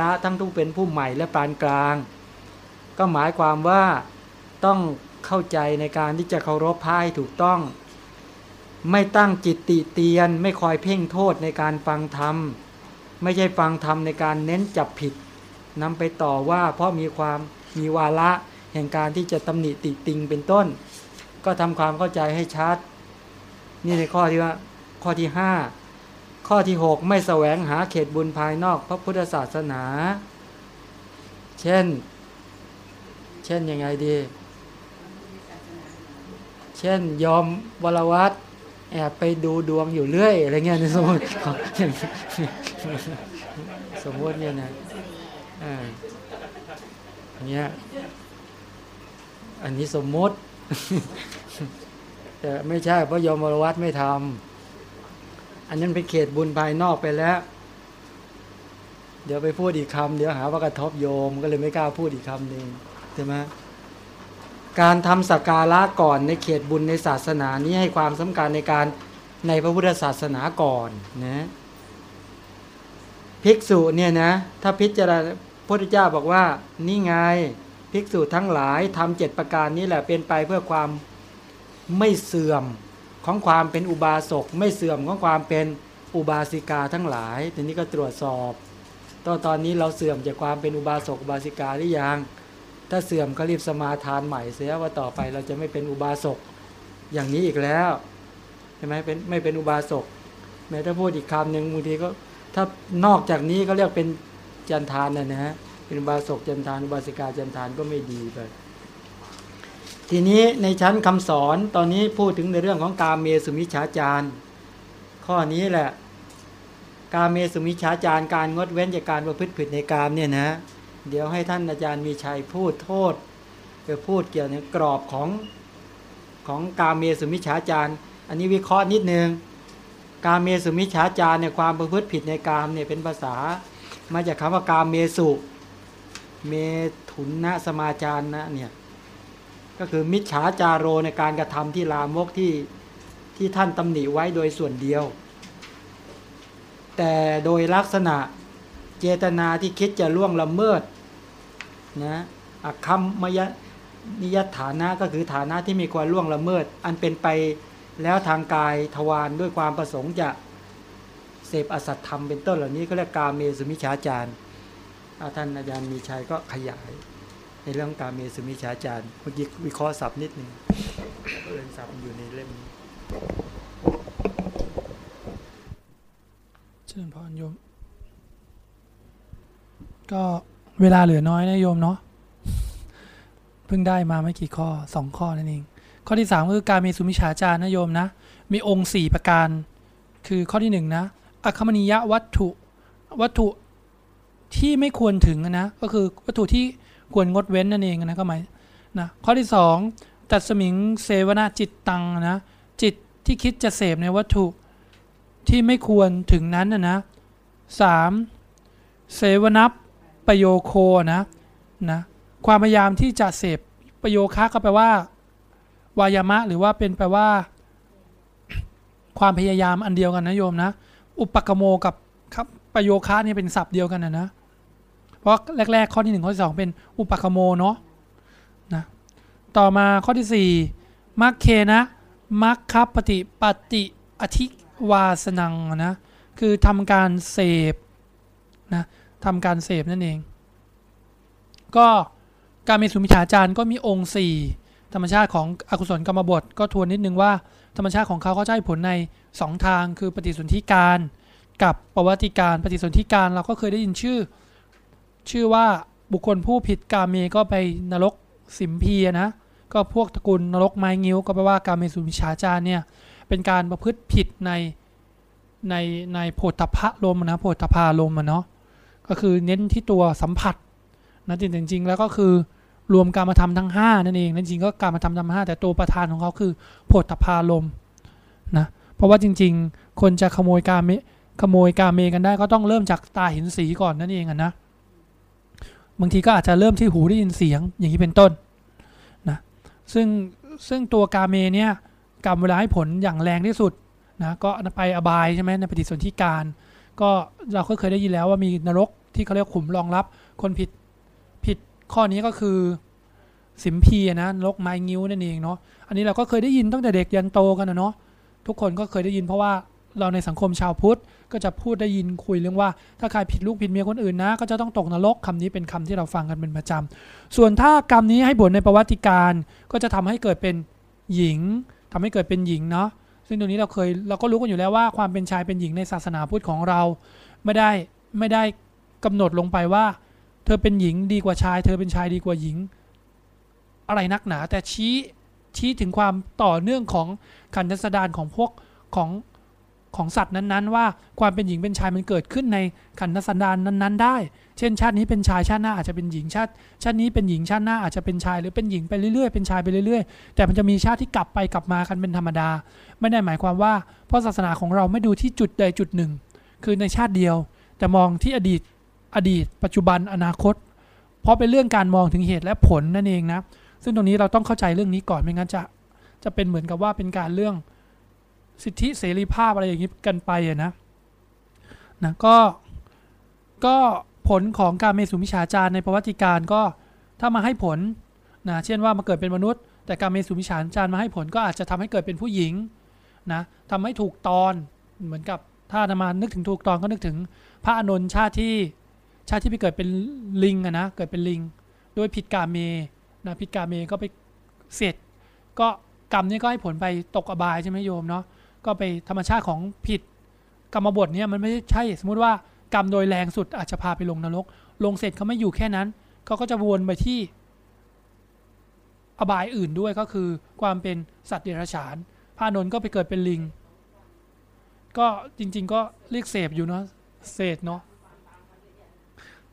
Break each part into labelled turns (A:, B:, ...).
A: ระทั้งทุกเป็นผู้ใหม่และปานกลาง ก็หมายความว่าต้องเข้าใจในการที่จะเคารพพายถูกต้อง ไม่ตั้งจิตติเตียน ไม่คอยเพ่งโทษในการฟังธรรม ไม่ใช่ฟังธรรมในการเน้นจับผิดนำไปต่อว่าเพราะมีความมีวาระแห่งการที่จะตำหนิติติงเป็นต้น ก็ทำความเข้าใจให้ชัด นี่ในข้อที่ว่าข้อที่ห้า ข้อที่ 6 ไม่แสวงหาเขตบุญภายนอกพระพุทธศาสนา เช่น เช่นยังไงดี เช่นยอมวรวัตแอบไปดูดวงอยู่เรื่อยอะไรเงี้ยในสมมติสมมติเนี่ยนะอ่าเงี้ยอันนี้สมมติ แต่ไม่ใช่เพราะยอมวรวัตไม่ทำ อันนั้นเป็นเขตบุญภายนอกไปแล้ว เดี๋ยวไปพูดอีกคำเดี๋ยวหาว่ากระทบโยมก็เลยไม่กล้าพูดอีกคำหนึ่งใช่ไหมการทำสักการะก่อนในเขตบุญในศาสนานี้ให้ความสำคัญในการในพระพุทธศาสนาก่อนนะภิกษุเนี่ยนะถ้าพิจารณาพระพุทธเจ้าบอกว่านี่ไงภิกษุทั้งหลายทำเจ็ดประการนี้แหละเป็นไปเพื่อความไม่เสื่อม ของความเป็นอุบาสกไม่เสื่อมของความเป็นอุบาสิกาทั้งหลาย ทีนี้ก็ตรวจสอบตอนตอนนี้เราเสื่อมจากความเป็นอุบาสกอุบาสิกาหรือยัง ถ้าเสื่อมก็รีบสมาทานใหม่เสียว่าต่อไปเราจะไม่เป็นอุบาสกอย่างนี้อีกแล้วใช่ไหมเป็นไม่เป็นอุบาสกแม้ถ้าพูดอีกคำหนึ่งบางทีก็ถ้านอกจากนี้ก็เรียกเป็นจันทานนะนะฮะเป็นอุบาสกจันทานอุบาสิกาจันทานก็ไม่ดีไป ทีนี้ในชั้นคำสอนตอนนี้พูดถึงในเรื่องของกาเมสุมิชฌาจารข้อนี้แหละ กาเมสุมิชฌาจารการงดเว้นจากการประพฤติผิดในกามเนี่ยนะ เดี๋ยวให้ท่านอาจารย์มีชัยพูดโทษจะพูดเกี่ยวกับกรอบของของกาเมสุมิชฌาจารอันนี้วิเคราะห์นิดนึงกาเมสุมิชฌาจารเนี่ยความประพฤติผิดในกามเนี่ยเป็นภาษา มาจากคำว่ากาเมสุ เมถุนนะสมาจารนะเนี่ย ก็คือมิจฉาจารโรในการกระทำที่ลามกที่ที่ท่านตำหนิไว้โดยส่วนเดียว แต่โดยลักษณะเจตนาที่คิดจะล่วงละเมิดนะอักคำมยนิยฐานะก็คือฐานะที่มีความล่วงละเมิด อันเป็นไปแล้วทางกายทวารด้วยความประสงค์จะเสพอสัตธรรมเป็นต้นเหล่านี้ก็เรียกกาเมสุมิชฌาจารท่านอาจารย์มีชัยก็ขยาย ในเรื่องการเมสุมิชาจารย์เมื่อกี้วิเคราะห์ศัพท์นิดหนึ่งเรื่องศัพท์อยู่ในเล่มนี้
B: เชิญพรโยม ก็เวลาเหลือน้อยนะโยมเนาะเพิ่งได้มาไม่กี่ข้อสองข้อนั่นเองข้อที่สามคือการมีสุมิชาจารนะโยมนะ มีองค์สี่ประการ คือข้อที่หนึ่งนะอคคมณียวัตถุวัตถุที่ไม่ควรถึงนะ ก็คือวัตถุที่ ควรงดเว้นนั่นเองนะก็หมายนะข้อที่สองตัดสมิงเสวนาจิตตังนะจิตที่คิดจะเสพในวัตถุที่ไม่ควรถึงนั้นนะนะสามเสวนับประโยโคนะนะความพยายามที่จะเสพประโยคะก็แปลว่า วายามะหรือว่าเป็นแปลว่า ความพยายามอันเดียวกันนะโยมนะ อุปกโมกับครับประโยคะนี่เป็นศัพท์เดียวกันนะนะ เพราะแรก ๆ ข้อที่หนึ่งข้อที่สองเป็นอุปกโมเนาะนะต่อมาข้อที่สี่มัคเคนะมัคคัปฏิปฏิอธิวาสนังนะคือทำการเสพนะทำการเสพนั่นเอง ก็การมีสุมิชาจารย์ก็มีองค์ 4 ธรรมชาติของอกุศลกรรมบทก็ทวนนิดนึงว่าธรรมชาติของเขาเขาใช้ผลใน 2 ทางคือปฏิสนธิการ กับประวัติการ ปฏิสนธิการเราก็เคยได้ยินชื่อ ชื่อว่าบุคคลผู้ผิดกาเมก็ไปนรกสิมพีนะก็พวกตระกูลนรกไม้งิ้วก็แปลว่าการเมสุมิชาจารเนี่ยเป็นการประพฤติผิดในในในโพธพะลมนะโพธพาลมเนาะก็คือเน้นที่ตัวสัมผัสนะจริงๆแล้วก็คือรวมการมาทำทั้ง 5 นั่นเองนั่นจริงก็การมาทำทั้งห้าแต่ตัวประธานของเขาคือโพธพาลมนะเพราะว่าจริง ๆ คนจะขโมยการเมขโมยการเมกันได้ก็ต้องเริ่มจากตาเห็นสีก่อนนั่นเองนะ บางทีก็อาจจะเริ่มที่หูได้ยินเสียงอย่างนี้เป็นต้นนะซึ่งซึ่งตัวกาเมเนี่ยกรรมเวลาให้ผลอย่างแรงที่สุดนะก็ไปอบายใช่ไหมในปฏิสนธิการ ก็เราก็เคยได้ยินแล้วว่ามีนรกที่เขาเรียกขุมรองรับ คนผิดผิดข้อนี้ก็คือสิมพีนะนรกไม้งิ้วนั่นเองเนาะอันนี้เราก็เคยได้ยินตั้งแต่เด็กยันโตกันนะเนาะทุกคนก็เคยได้ยินเพราะว่า เราในสังคมชาวพุทธก็จะพูดได้ยินคุยเรื่องว่า ถ้าใครผิดลูกผิดเมียคนอื่นนะ ก็จะต้องตกนรกคำนี้เป็นคำที่เราฟังกันเป็นประจำส่วนถ้ากรรมนี้ให้ผลในประวัติการก็จะทำให้เกิดเป็นหญิงทำให้เกิดเป็นหญิงเนาะซึ่งตรงนี้เราเคยเราก็รู้กันอยู่แล้วว่าความเป็นชายเป็นหญิงในศาสนาพุทธของเรา ไม่ได้ไม่ได้กำหนดลงไปว่า เธอเป็นหญิงดีกว่าชาย เธอเป็นชายดีกว่าหญิง อะไรนักหนาแต่ชี้ชี้ถึงความต่อเนื่องของขันธสดานของพวกของ ของสัตว์นั้นๆ ว่าความเป็นหญิงเป็นชายมันเกิดขึ้นในขันธสันดานนั้นๆ ได้ เช่น ชาตินี้เป็นชายชาติหน้าอาจจะเป็นหญิงชาติ ชาตินี้เป็นหญิงชาติหน้าอาจจะเป็นชายหรือเป็นหญิงไปเรื่อยๆเป็นชายไปเรื่อยๆ แต่มันจะมีชาติที่กลับไปกลับมากันเป็นธรรมดา ไม่ได้หมายความว่าเพราะศาสนาของเราไม่ดูที่จุดใดจุดหนึ่ง คือในชาติเดียว แต่มองที่อดีตอดีต ปัจจุบันอนาคต เพราะเป็นเรื่องการมองถึงเหตุและผลนั่นเองนะซึ่งตรงนี้เราต้องเข้าใจเรื่องนี้ก่อนไม่งั้นจะจะเป็นเหมือนกับว่าเป็นการเรื่อง สิทธิเสรีภาพอะไรอย่างนี้กันไปอะนะนะก็ก็ผลของการเมสุมิชาจารในประวัติการก็ถ้ามาให้ผลนะเช่นว่ามาเกิดเป็นมนุษย์ แต่การเมสุมิชาจารมาให้ผลก็อาจจะทำให้เกิดเป็นผู้หญิงนะทำให้ถูกตอนเหมือนกับถ้าอาตมานึกถึงถูกตอนก็นึกถึงพระอานนชาติที่ชาติที่ไปเกิดเป็นลิงอะนะเกิดเป็นลิงโดยผิดกาเมนะผิดกาเมก็ไปเสร็จก็กรรมนี้ก็ให้ผลไปตกอบายใช่ไหมโยมเนาะ ก็ไปธรรมชาติของผิดกรรมบทเนี่ยมันไม่ใช่สมมุติว่ากรรมโดยแรงสุดอาจจะพาไปลงนรก ลงเสร็จเขาไม่อยู่แค่นั้นเขาก็จะวนไปที่อบายอื่นด้วยก็คือความเป็นสัตว์เดรัจฉานพระอานนท์ก็ไปเกิดเป็นลิง ก็จริง ๆ ก็เรียกเสพอยู่เนาะเศษเนาะ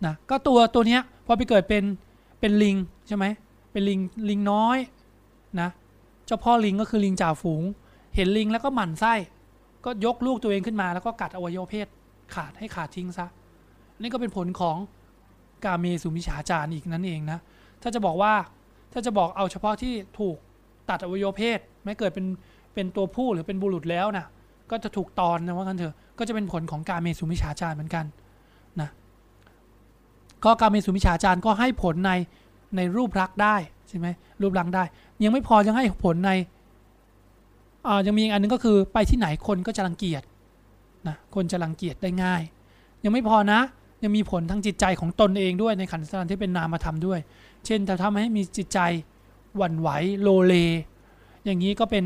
B: นะก็ตัวตัวเนี้ยพอไปเกิดเป็นเป็นลิงใช่ไหมเป็นลิงลิงน้อยนะเจ้าพ่อลิงก็คือลิงจ่าฝูง เห็นลิงแล้วก็หมั่นไส้ ก็ยกลูกตัวเองขึ้นมา แล้วก็กัดอวัยวะเพศขาดให้ขาดทิ้งซะ นี่ก็เป็นผลของกาเมสุมิฉาจารอีกนั่นเองนะ ถ้าจะบอกว่าถ้าจะบอกเอาเฉพาะที่ถูกตัดอวัยวะเพศไม่เกิดเป็นเป็นตัวผู้หรือเป็นบุรุษแล้วนะก็จะถูกตอนนะว่ากันเถอะก็จะเป็นผลของกาเมสุมิฉาจารเหมือนกันนะก็กาเมสุมิฉาจารก็ให้ผลในในรูปลักษ์ได้ใช่ไหมรูปลักษ์ได้ ยังไม่พอยังให้ผลใน ยังมีอีกอันนึงก็คือไปที่ไหนคนก็จะรังเกียจนะคนจะรังเกียจได้ง่าย ยังไม่พอนะ ยังมีผลทางจิตใจของตนเองด้วยในขันธ์สันที่เป็นนามธรรมด้วย เช่นจะทำให้มีจิตใจหวั่นไหวโลเล อย่างนี้ก็เป็น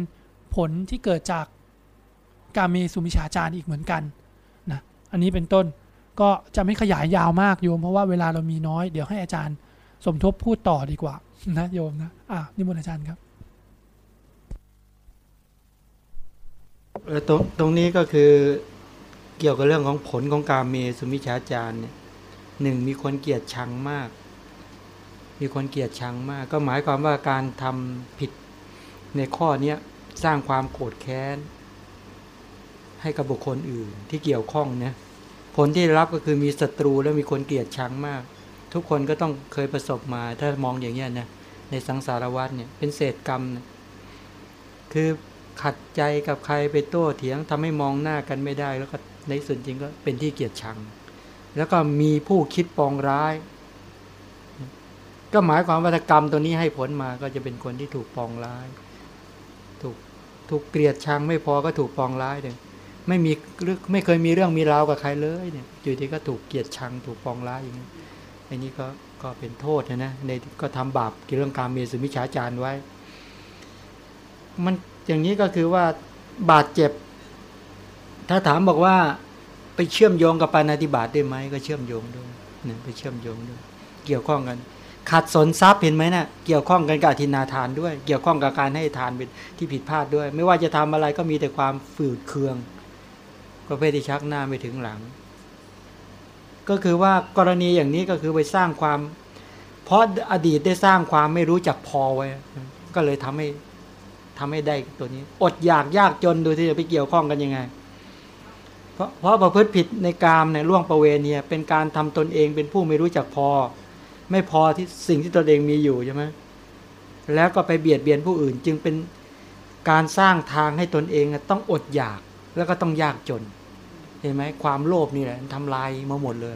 B: ผลที่เกิดจากการมีสุมิชาจารอีกเหมือนกันนะอันนี้เป็นต้นก็จะไม่ขยายยาวมากโยม เพราะว่าเวลาเรามีน้อยเดี๋ยวให้อาจารย์สมทบพูดต่อดีกว่านะโยมนะอะนิมนต์อาจารย์ครับ
A: เออ ตรงตรงนี้ก็คือเกี่ยวกับเรื่องของผลของการเมสุมิชาจารเนี่ยหนึ่งมีคนเกลียดชังมาก มีคนเกลียดชังมาก ก็หมายความว่าการทำผิดในข้อเนี้ยสร้างความโกรธแค้น ให้กับบุคคลอื่นที่เกี่ยวข้องเนี่ยผลที่รับก็คือมีศัตรูแล้วมีคนเกลียดชังมาก ทุกคนก็ต้องเคยประสบมา ถ้ามองอย่างเงี้ยนะในสังสารวัฏเนี่ยเป็นเศษกรรมนะคือ ขัดใจกับใครไปโต้เถียงทำให้มองหน้ากันไม่ได้ แล้วก็ในส่วนจริงก็เป็นที่เกลียดชัง แล้วก็มีผู้คิดปองร้าย ก็หมายความว่าถ้ากรรมตัวนี้ให้ผลมาก็จะเป็นคนที่ถูกปองร้าย ถูกถูกเกลียดชังไม่พอก็ถูกปองร้ายเลยไม่มีเรื่องไม่เคยมีเรื่องมีราวกับใครเลยเนี่ยอยู่ที่ก็ถูกเกลียดชัง ถูกปองร้ายอย่างนี้อันนี้ก็ก็เป็นโทษนะนะในก็ทำบาปเกี่ยวกับการมีสุมิชฌาจารไว้ มัน อย่างนี้ก็คือว่าบาดเจ็บ ถ้าถามบอกว่าไปเชื่อมโยงกับปานาติบาตได้ไหมก็เชื่อมโยงด้วยเนี่ยไปเชื่อมโยงด้วย เกี่ยวข้องกันขัดสนทรัพย์เห็นไหมนะ่ะเกี่ยวข้องกันกับอธินาทานด้วย เกี่ยวข้องกับการให้ทานเป็นที่ผิดพลาดด้วย ไม่ว่าจะทำอะไรก็มีแต่ความฝืดเคืองประเภทที่ชักหน้าไม่ถึงหลัง ก็คือว่ากรณีอย่างนี้ก็คือไปสร้างความ เพราะอดีตได้สร้างความไม่รู้จักพอไว้ ก็เลยทำให้ ทำให้ได้ตัวนี้ อดอยากยากจนดูที่จะไปเกี่ยวข้องกันยังไง เพราะเพราะประพฤติผิดในกามในล่วงประเวณีเป็นการทำตนเองเป็นผู้ไม่รู้จักพอ ไม่พอที่สิ่งที่ตนเองมีอยู่ใช่ไหมแล้วก็ไปเบียดเบียนผู้อื่นจึงเป็นการสร้างทางให้ตนเองต้องอดอยากแล้วก็ต้องยากจน เห็นไหมความโลภนี่แหละทำลายมาหมดเลย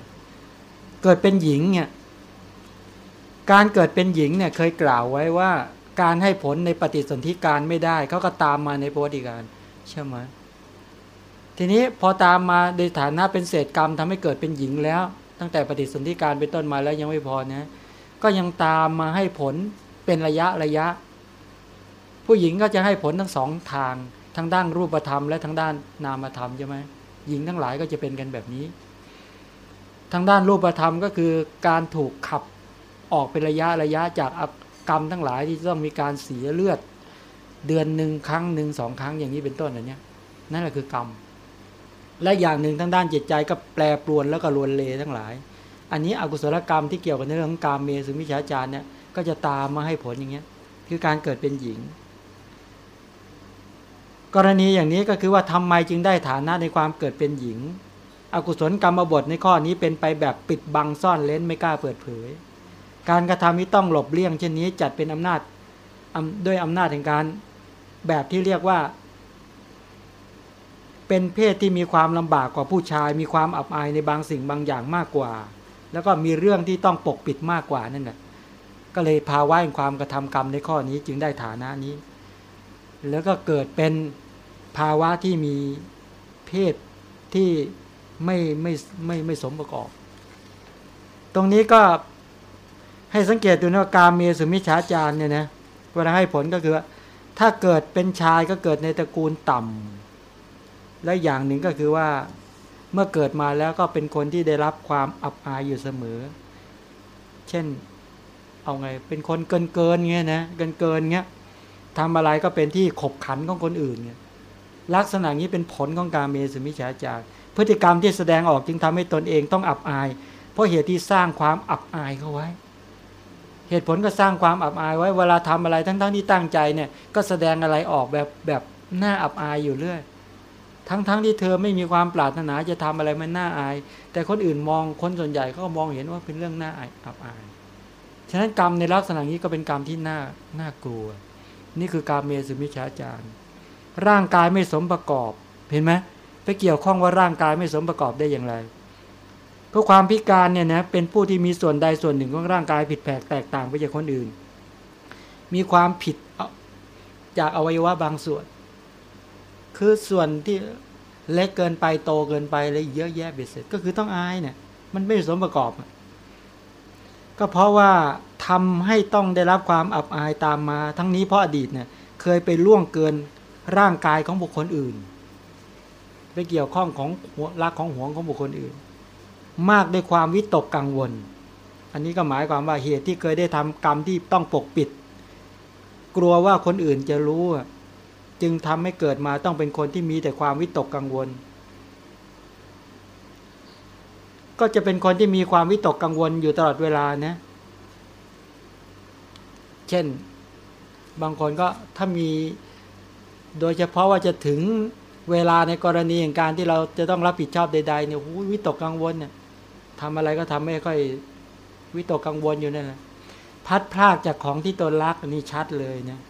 A: เกิดเป็นหญิงเนี่ยการเกิดเป็นหญิงเนี่ยเคยกล่าวไว้ว่า การให้ผลในปฏิสนธิการไม่ได้ เขาก็ตามมาในปวัติการใช่ไหมทีนี้พอตามมาโดยฐานะเป็นเศษกรรมทำให้เกิดเป็นหญิงแล้ว ตั้งแต่ปฏิสนธิการเป็นต้นมาแล้วยังไม่พอนะก็ยังตามมาให้ผลเป็นระยะระยะ ผู้หญิงก็จะให้ผลทั้งสองทางทั้งด้านรูปธรรมและทั้งด้านนามธรรมใช่ไหมหญิงทั้งหลายก็จะเป็นกันแบบนี้ ทางด้านรูปธรรมก็คือการถูกขับออกเป็นระยะระยะจาก กรรมทั้งหลายที่ต้องมีการเสียเลือด เดือนหนึ่งครั้งหนึ่งสองครั้งอย่างนี้เป็นต้นอันนี้ยนั่นแหละคือกรรม และอย่างหนึ่งทางด้านจิตใจก็แปรปรวนแล้วก็รวนเลทั้งหลาย อันนี้อกุศลกรรมที่เกี่ยวกับเรื่องของกามเมสุมิชาจารเนี่ยก็จะตามมาให้ผลอย่างเงี้ยคือการเกิดเป็นหญิง กรณีอย่างนี้ก็คือว่าทำไมจึงได้ฐานะในความเกิดเป็นหญิง อกุศลกรรมบทในข้อนี้เป็นไปแบบปิดบังซ่อนเล้นไม่กล้าเปิดเผย การกระทำนี้ต้องหลบเลี่ยงเช่นนี้จัดเป็นอำนาจด้วยอำนาจแห่งการแบบที่เรียกว่า เป็นเพศที่มีความลำบากกว่าผู้ชาย มีความอับอายในบางสิ่งบางอย่างมากกว่า แล้วก็มีเรื่องที่ต้องปกปิดมากกว่านั่นแหละก็เลยภาวะแห่งความกระทำกรรมในข้อนี้จึงได้ฐานะนี้ แล้วก็เกิดเป็นภาวะที่มีเพศที่ไม่ไม่ไม่ไม่สมประกอบ ตรงนี้ก็ ให้สังเกตดูนะกาเมสุมิชาจารเนี่ยนะเวลาให้ผลก็คือว่าถ้าเกิดเป็นชายก็เกิดในตระกูลต่ำและอย่างหนึ่งก็คือว่าเมื่อเกิดมาแล้วก็เป็นคนที่ได้รับความอับอายอยู่เสมอ เช่นเอาไงเป็นคนเกินเกินเงี้ยนะเกินเกินเงี้ยทำอะไรก็เป็นที่ขบขันของคนอื่นเงี้ยลักษณะนี้เป็นผลของการเมสุมิชาจารพฤติกรรมที่แสดงออกจึงทำให้ตนเองต้องอับอาย เพราะเหตุที่สร้างความอับอายเข้าไว้ เหตุผลก็สร้างความอับอายไว้เวลาทำอะไรทั้งๆที่ตั้งใจเนี่ยก็แสดงอะไรออกแบบแบบหน้าอับอายอยู่เรื่อย ทั้งๆที่เธอไม่มีความปรารถนาจะทำอะไรมันน่าอาย แต่คนอื่นมองคนส่วนใหญ่ก็มองเห็นว่าเป็นเรื่องน่าอายอับอาย ฉะนั้นกรรมในลักษณะนี้ก็เป็นกรรมที่น่าน่ากลัว นี่คือการเมสุมิชาจารร่างกายไม่สมประกอบเห็นไหมไปเกี่ยวข้องว่าร่างกายไม่สมประกอบได้อย่างไร เพราะความพิการเนี่ยนะเป็นผู้ที่มีส่วนใดส่วนหนึ่งของร่างกายผิดแผกแตกต่างไปจากคนอื่น มีความผิดจากอวัยวะบางส่วน คือส่วนที่เล็กเกินไปโตเกินไปอะไรเยอะแยะเบ็ดเสร็จก็คือต้องอายเนี่ย มันไม่สมประกอบ ก็เพราะว่าทำให้ต้องได้รับความอับอายตามมา ทั้งนี้เพราะอดีตเนี่ยเคยไปล่วงเกินร่างกายของบุคคลอื่น ไปเกี่ยวข้องของรักของห่วงของบุคคลอื่น มากด้วยความวิตกกังวล อันนี้ก็หมายความว่าเหตุที่เคยได้ทำกรรมที่ต้องปกปิด กลัวว่าคนอื่นจะรู้ จึงทำให้เกิดมาต้องเป็นคนที่มีแต่ความวิตกกังวล ก็จะเป็นคนที่มีความวิตกกังวลอยู่ตลอดเวลานะ เช่น บางคนก็ถ้ามีโดยเฉพาะว่าจะถึงเวลาในกรณีอย่างการที่เราจะต้องรับผิดชอบใดๆเนี่ยวิตกกังวลเนี่ย ทำอะไรก็ทำไม่ค่อยวิตกกังวลอยู่นั่นแหละพัดพลากจากของที่ตนรักนี่ชัดเลยเนี่ย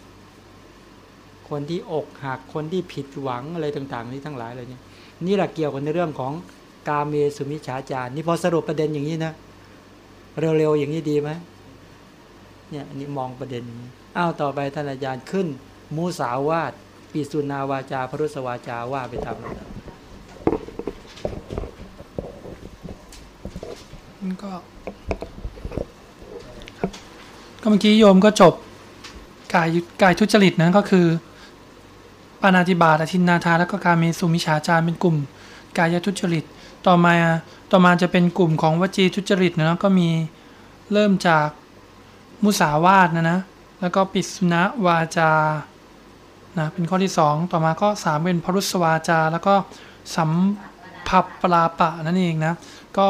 A: คนที่อกหักคนที่ผิดหวังอะไรต่าง ๆ นี่ทั้งหลายเลยเนี่ยนี่แหละเกี่ยวกันในเรื่องของกาเมสุมิชาจารนี่พอสรุปประเด็นอย่างนี้นะเร็วๆอย่างนี้ดีไหมเนี่ยอันนี้มองประเด็นนี้อ้าวต่อไปท่านอาจารย์ขึ้น มูสาวาตปิสุนาวาจาพรุสวาจาว่าไปตาม นั้น
B: ก็ก็เมื่อกี้โยมก็จบกายกายทุจริตนะก็คือ ปานาติบาตอธินาทาแล้วก็การเมสุมิชาจารเป็นกลุ่ม กายทุจริต ต่อมาต่อมาจะเป็นกลุ่มของวจีทุจริตนะก็มีเริ่มจากมุสาวาทนะนะแล้วก็ปิสุณวาจานะเป็นข้อที่ 2 ต่อมาก็ 3 เป็นพรุสวาจา แล้วก็สัมผับปลาปะนั่นเองนะก็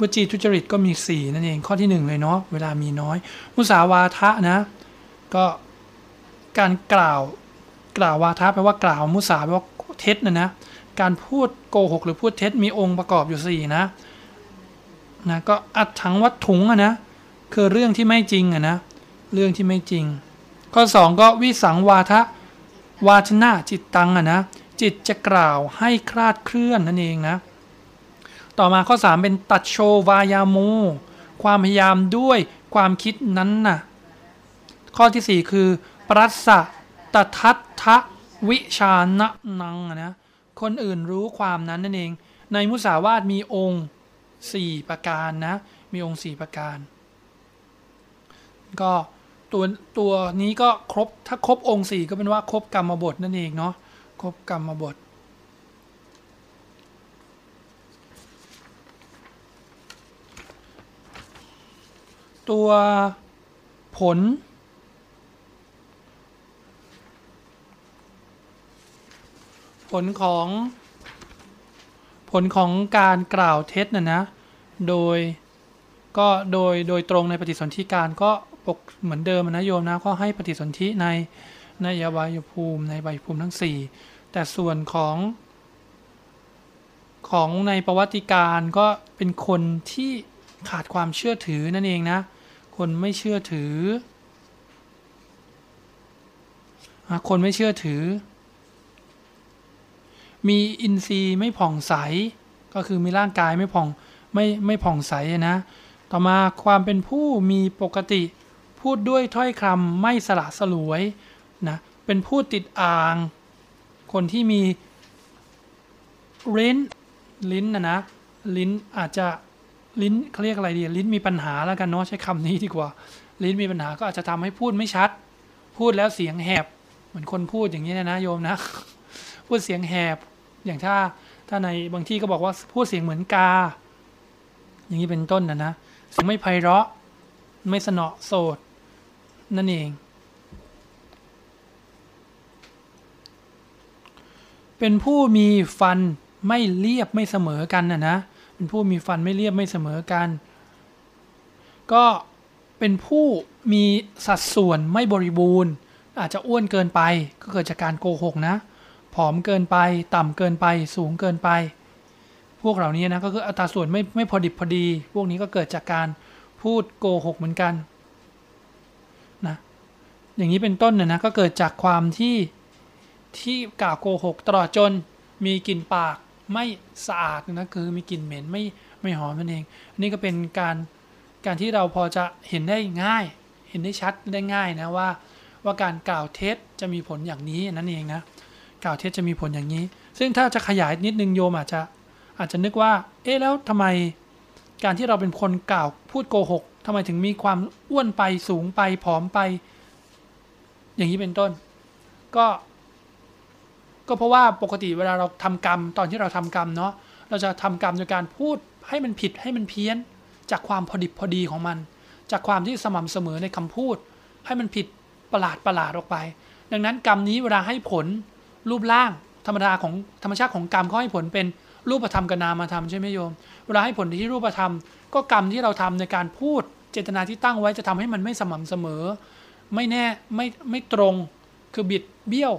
B: วจีทุจริตก็มี 4 นั่นเองข้อที่ 1 เลยเนาะเวลามีน้อย มุสาวาทะนะ ก็การกล่าวกล่าววาทะแปลว่ากล่าวมุสาแปลว่าเท็จนะนะการพูดโกหกหรือพูดเท็จมีองค์ประกอบอยู่ 4 นะนะก็อัดถังวัดถุงอะนะคือเรื่องที่ไม่จริงอะนะเรื่องที่ไม่จริง ข้อ 2 ก็วิสังวาทะวาชนะจิตตังอะนะจิตจะกล่าวให้คลาดเคลื่อนนั่นเองนะ ต่อมาข้อ 3 เป็นตัดโชวายาโมความพยายามด้วยความคิดนั้นน่ะ ข้อทีสี่4 คือปรัสสะตทัตทะวิชานะนังนะ คนอื่นรู้ความนั้นนั่นเอง ในมุสาวาทมีองค์ 4 ประการนะ มีองค์ 4 ประการ ก็ตัวตัวนี้ก็ครบ ถ้าครบองค์ 4 ก็เป็นว่าครบกรรมบทนั่นเองเนาะ ครบกรรมบท ตัวผล ผลของผลของการกล่าวเท็จนะนะ โดยก็โดยโดยตรงในปฏิสนธิการก็ปกเหมือนเดิมนะโยมนะก็ให้ปฏิสนธิในในอบายภูมิในใบภูมิทั้ง 4 แต่ส่วนของของในประวัติการก็เป็นคนที่ขาดความเชื่อถือนั่นเองนะ คนไม่เชื่อถือ คนไม่เชื่อถือ มีอินทรีย์ไม่ผ่องใส ก็คือมีร่างกายไม่ผ่องไม่ไม่ผ่องใสนะ ต่อมาความเป็นผู้มีปกติ พูดด้วยถ้อยคำไม่สละสลวยนะ เป็นผู้ติดอ่าง คนที่มีลิ้นลิ้นนะนะ ลิ้นอาจจะ ลิ้นเขาเรียกอะไรดี ลิ้นมีปัญหาแล้วกันเนาะใช้คำนี้ดีกว่า ลิ้นมีปัญหาก็อาจจะทำให้พูดไม่ชัด พูดแล้วเสียงแหบ เหมือนคนพูดอย่างนี้นะนะโยมนะ พูดเสียงแหบ อย่างถ้าถ้าในบางที่ก็บอกว่าพูดเสียงเหมือนกา อย่างนี้เป็นต้นนะนะเสียงไม่ไพเราะ ไม่สนอโสด นั่นเอง เป็นผู้มีฟันไม่เรียบไม่เสมอกันนะนะ เป็นผู้มีฟันไม่เรียบไม่เสมอกัน ก็เป็นผู้มีสัดส่วนไม่บริบูรณ์ อาจจะอ้วนเกินไปก็เกิดจากการโกหกนะผอมเกินไป ต่ำเกินไป สูงเกินไป พวกเหล่านี้นะก็คืออัตราส่วนไม่ไม่พอดิบพอดี พวกนี้ก็เกิดจากการพูดโกหกเหมือนกันนะอย่างนี้เป็นต้นนะนะก็เกิดจากความที่ที่กล่าวโกหกตลอดจนมีกลิ่นปาก ไม่สะอาดนะคือมีกลิ่นเหม็นไม่ไม่หอมนั่นเองอันนี้ก็เป็นการการที่เราพอจะเห็นได้ง่าย เห็นได้ชัดได้ง่ายนะว่า ว่าการกล่าวเท็จจะมีผลอย่างนี้นั่นเองนะกล่าวเท็จจะมีผลอย่างนี้ ซึ่งถ้าจะขยายนิดนึงโยมอาจจะอาจจะนึกว่า เอ๊ะแล้วทำไมการที่เราเป็นคนกล่าวพูดโกหกทำไมถึงมีความอ้วนไปสูงไปผอมไป อย่างนี้เป็นต้น ก็ ก็เพราะว่าปกติเวลาเราทำกรรมตอนที่เราทำกรรมเนาะเราจะทำกรรมโดยการพูดให้มันผิดให้มันเพี้ยน จากความพอดิบพอดีของมัน จากความที่สม่ำเสมอในคำพูด ให้มันผิดประหลาดประหลาดออกไป ดังนั้นกรรมนี้เวลาให้ผลรูปร่างธรรมดาของธรรมชาติของกรรมเขาให้ผลเป็นรูปธรรมกับนามธรรมใช่ไหมโยม เวลาให้ผลที่รูปธรรม ก็กรรมที่เราทำในการพูดเจตนาที่ตั้งไว้จะทำให้มันไม่สม่ำเสมอ ไม่แน่ไม่ไม่ตรงคือบิดเบี้ยว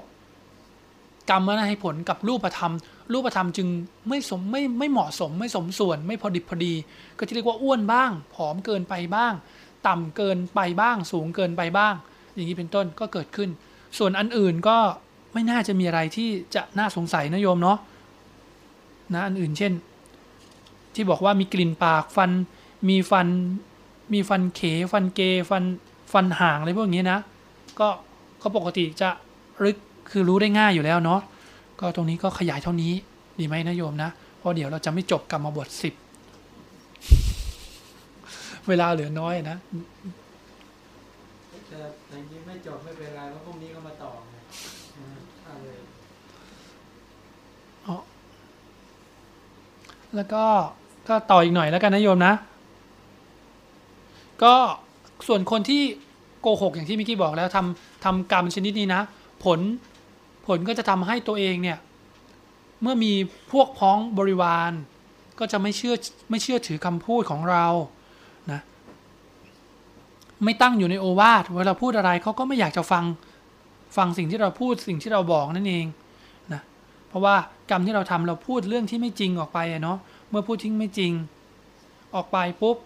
B: กรรมมันให้ผลกับรูปธรรม รูปธรรมจึงไม่สมไม่ไม่เหมาะสมไม่สมส่วน ไม่พอดิบพอดี ก็จะเรียกว่าอ้วนบ้าง ผอมเกินไปบ้าง ต่ำเกินไปบ้าง สูงเกินไปบ้าง อย่างนี้เป็นต้นก็เกิดขึ้น ส่วนอันอื่นก็ไม่น่าจะมีอะไรที่จะน่าสงสัยนะโยมเนาะนะอันอื่นเช่น ที่บอกว่ามีกลิ่นปากฟันมีฟันมีฟันเขฟันเกฟันฟันห่างอะไรพวกนี้นะ ก็ก็ปกติจะรึก คือรู้ได้ง่ายอยู่แล้วเนาะก็ตรงนี้ก็ขยายเท่านี้ดีไหมนะโยมนะเพราะเดี๋ยวเราจะไม่จบกรรมบทสิบเวลาเหลือน้อยนะ
A: แต่จริงๆไม่จบไม่เป็นไรเพราะพรุ่งนี้ก็มาต่อไงนะเอาเลย
B: แล้วก็ก็ต่ออีกหน่อยแล้วกันนะโยมนะ ก็ส่วนคนที่โกหกอย่างที่เมิกี้บอกแล้วทำทำกรรมชนิดนี้นะ ผล ผลก็จะทำให้ตัวเองเนี่ย เมื่อมีพวกพ้องบริวาร ก็จะไม่เชื่อไม่เชื่อถือคำพูดของเรานะไม่ตั้งอยู่ในโอวาทเวลาพูดอะไรเขาก็ไม่อยากจะฟังฟังสิ่งที่เราพูดสิ่งที่เราบอกนั่นเองนะเพราะว่ากรรมที่เราทำเราพูดเรื่องที่ไม่จริงออกไปเนาะเมื่อพูดทิ้งไม่จริง ออกไปปุ๊บ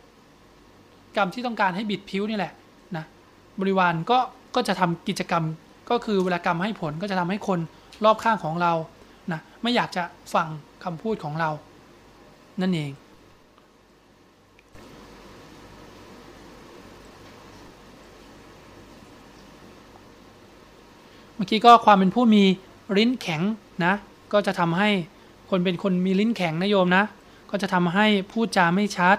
B: กรรมที่ต้องการให้บิดผิวนี่แหละนะบริวารก็ก็จะทำกิจกรรม ก็คือเวลากรรมให้ผลก็จะทำให้คนรอบข้างของเรานะไม่อยากจะฟังคำพูดของเรา นั่นเอง เมื่อกี้ก็ความเป็นผู้มีลิ้นแข็งนะ ก็จะทำให้คนเป็นคนมีลิ้นแข็งนะโยมนะ ก็จะทำให้พูดจาไม่ชัด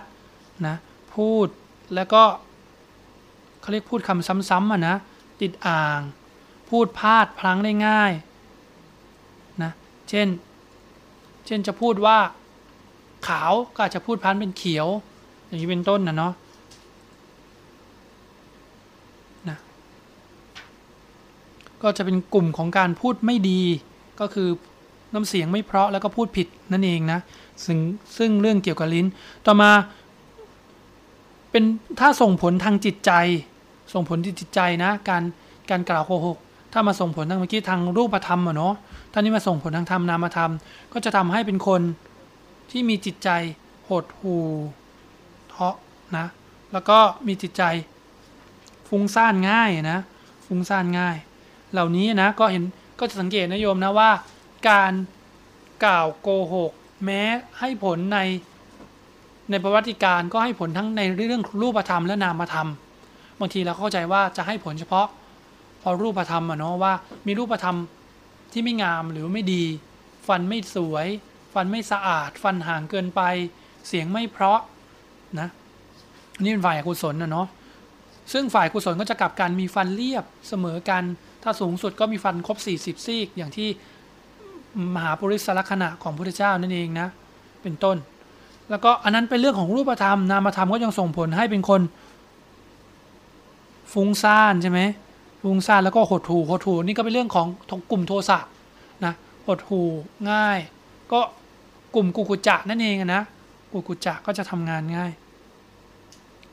B: นะพูดแล้วก็เขาเรียกพูดคำซ้ำๆอะนะติดอ่าง พูดพลาดพลั้งได้ง่ายนะเช่น เช่นจะพูดว่า ขาวก็อาจจะพูดพันเป็นเขียว อย่างนี้เป็นต้นนะเนาะนะก็จะเป็นกลุ่มของการพูดไม่ดีก็คือน้ำเสียงไม่เพราะแล้วก็พูดผิดนั่นเองนะซึ่งซึ่งเรื่องเกี่ยวกับลิ้น ต่อมา เป็นถ้าส่งผลทางจิตใจ ส่งผลที่จิตใจนะ การการกล่าวโกหก ถ้ามาส่งผลทางเมื่อกี้ทางรูปธรรมอะเนาะท่านี้มาส่งผลทางธรรมนามธรรม ก็จะทำให้เป็นคนที่มีจิตใจหดหู่เทาะนะแล้วก็มีจิตใจฟุ้งซ่านง่ายนะฟุ้งซ่านง่าย เหล่านี้นะก็เห็นก็จะสังเกตนะโยมนะว่าการกล่าวโกหก แม้ให้ผลในในประวัติการก็ให้ผลทั้งในเรื่องรูปธรรมและนามธรรม บางทีเราเข้าใจว่าจะให้ผลเฉพาะ พอรูปธรรมอะเนาะว่ามีรูปธรรมที่ไม่งามหรือไม่ดี ฟันไม่สวย ฟันไม่สะอาด ฟันห่างเกินไป เสียงไม่เพราะนะนี่เป็นฝ่ายกุศลนะเนาะซึ่งฝ่ายกุศลก็จะกลับกันมีฟันเรียบเสมอกัน ถ้าสูงสุดก็มีฟันครบ 40 ซี่อย่างที่มหาปริสลักษณะของพระพุทธเจ้านั่นเองนะ เป็นต้น แล้วก็อันนั้นเป็นเรื่องของรูปธรรมนามธรรมก็ยังส่งผลให้เป็นคนฟุ้งซ่านใช่ไหม ฟุ้งซ่านแล้วก็หดหู่หดหู่นี่ก็เป็นเรื่องของกลุ่มโทสะนะหดหู่ง่าย ก็กลุ่มกุกุจะนั่นเองนะกุกุจะก็จะทำงานง่าย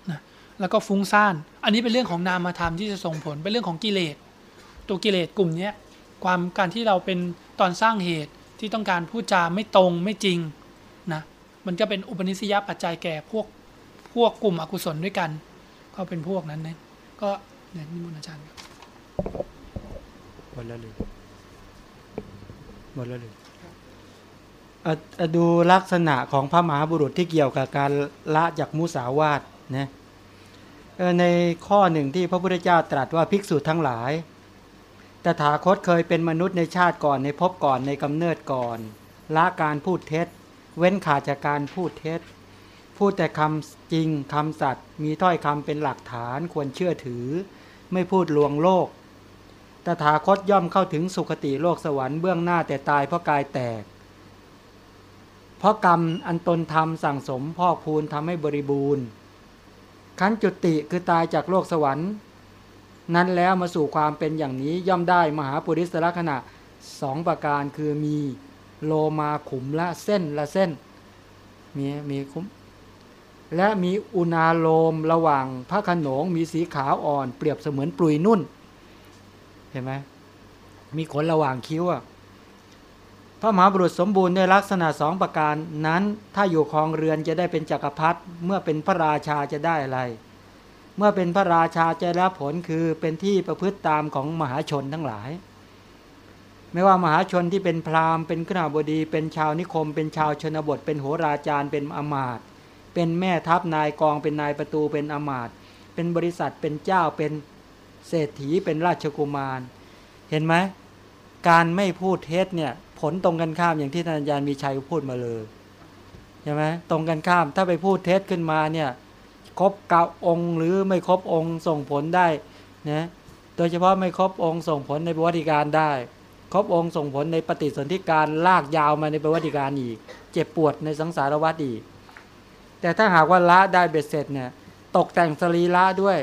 B: นะแล้วก็ฟุ้งซ่าน อันนี้เป็นเรื่องของนามธรรมที่จะส่งผลเป็นเรื่องของกิเลสตัวกิเลสกลุ่มนี้ความการที่เราเป็นตอนสร้างเหตุที่ต้องการพูดจาไม่ตรงไม่จริงนะมันก็เป็นอุปนิสัยปัจจัยแก่พวกพวกกลุ่มอกุศลด้วยกัน ก็เป็นพวกนั้นนะก็เนี่ยนิมนต์อาจารย์ครับ
A: หมดแล้วเลยหมดแล้วเลยอะดูลักษณะของพระมหาบุรุษที่เกี่ยวกับการละจากมุสาวาทนะในข้อหนึ่งที่พระพุทธเจ้าตรัสว่าภิกษุทั้งหลาย ตถาคตเคยเป็นมนุษย์ในชาติก่อนในภพก่อนในกำเนิดก่อน ละการพูดเท็จ เว้นขาดจากการพูดเท็จ พูดแต่คำจริงคำสัตย์มีถ้อยคำเป็นหลักฐานควรเชื่อถือ ไม่พูดลวงโลก ตถาคตย่อมเข้าถึงสุคติโลกสวรรค์เบื้องหน้าแต่ตายเพราะกายแตก เพราะกรรมอันตนทำสั่งสมพอกพูนทำให้บริบูรณ์ขั้นจุติคือตายจากโลกสวรรค์ นั้นแล้วมาสู่ความเป็นอย่างนี้ย่อมได้มหาปุริสลักษณะสองประการคือมีโลมาขุมละเส้นละเส้นมีมีคุ้มและมีอุณาโลมระหว่างพระขนงมีสีขาวอ่อนเปรียบเสมือนปลุยนุ่น ห็นไหมมีขนระหว่างคิ้วอะพระมหาบุรุษสมบูรณ์ด้วยลักษณะสองประการนั้น ถ้าอยู่ครองเรือนจะได้เป็นจักรพรรดิเมื่อเป็นพระราชาจะได้อะไร เมื่อเป็นพระราชาจะรับผลคือเป็นที่ประพฤติตามของมหาชนทั้งหลาย ไม่ว่ามหาชนที่เป็นพราหมณ์เป็นขณาบดี เป็นชาวนิคม เป็นชาวชนบท เป็นโหราจารย์เป็นอมาตเป็นแม่ทัพนายกองเป็นนายประตูเป็นอมาตเป็นบริษัทเป็นเจ้าเป็น เศรษฐีเป็นราชกุมาร เห็นไหมการไม่พูดเท็จเนี่ย ผลตรงกันข้ามอย่างที่ท่านอาจารย์มีชัยพูดมาเลยใช่ไหมตรงกันข้ามถ้าไปพูดเท็จขึ้นมาเนี่ยครบเก้าองค์หรือไม่ครบองค์ส่งผลได้นะโดยเฉพาะไม่ครบองค์ส่งผลในประวัติการได้ ครบองค์ส่งผลในปฏิสนธิการลากยาวมาในประวัติการอีก เจ็บปวดในสังสารวัฏอีกแต่ถ้าหากว่าละได้เบ็ดเสร็จเนี่ยตกแต่งสรีละด้วย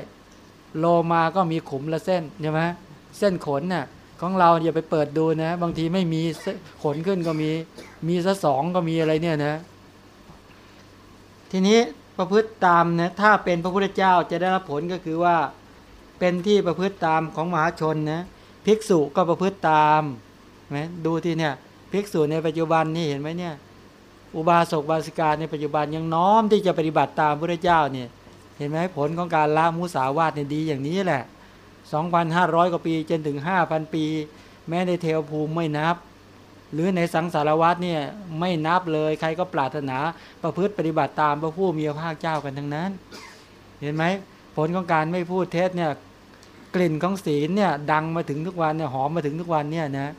A: โลมาก็มีขุมละเส้นใช่ไหมเส้นขนน่ะของเราอย่าไปเปิดดูนะ บางทีไม่มีขนขึ้นก็มี มีซะสองก็มีอะไรเนี่ยนะ ทีนี้ประพฤติตามนะถ้าเป็นพระพุทธเจ้าจะได้รับผลก็คือว่า เป็นที่ประพฤติตามของมหาชนนะภิกษุก็ประพฤติตามไหมดูที่เนี่ยภิกษุในปัจจุบันนี่เห็นไหมเนี่ย อุบาสกบาสิกาในปัจจุบันยังน้อมที่จะปฏิบัติตามพระพุทธเจ้าเนี่ย เห็นไหมผลของการละมุสาวาทเนี่ยดีอย่างนี้แหละ 2,500 กว่าปีจนถึง 5,000 ปี แม้ในเทวภูมิไม่นับ หรือในสังสารวัตเนี่ยไม่นับเลยใครก็ปรารถนาประพฤติปฏิบัติตามพระผู้มีพระภาคเจ้ากันทั้งนั้น เห็นไหมผลของการไม่พูดเท็จเนี่ยกลิ่นของศีลเนี่ยดังมาถึงทุกวันเนี่ยหอมมาถึงทุกวันเนี่ยนะ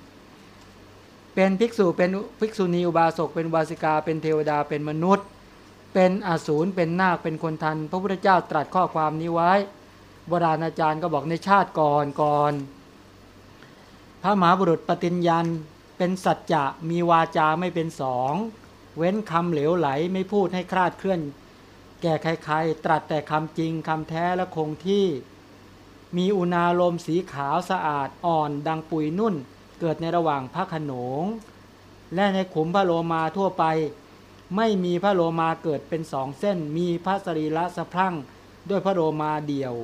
A: เป็นภิกษุเป็นภิกษุณีอุบาสกเป็นอุบาสิกาเป็นเทวดาเป็นมนุษย์ เป็นอสูรเป็นนาคเป็นคนทัน พระพุทธเจ้าตรัสข้อความนี้ไว้โบราณอาจารย์ก็บอกในชาติก่อนก่อน พระมหาบุรุษปฏิญญาณเป็นสัจจะมีวาจาไม่เป็นสอง เว้นคำเหลวไหลไม่พูดให้คลาดเคลื่อน แก่ใครๆ ตรัสแต่คำจริงคำแท้และคงที่ มีอุณาโลมสีขาวสะอาดอ่อนดังปุยนุ่น เกิดในระหว่างพระขนง และในขุมพระโลมาทั่วไป ไม่มีพระโลมาเกิดเป็นสองเส้น มีพระสรีระสะพรั่งด้วยพระโลมาเดียว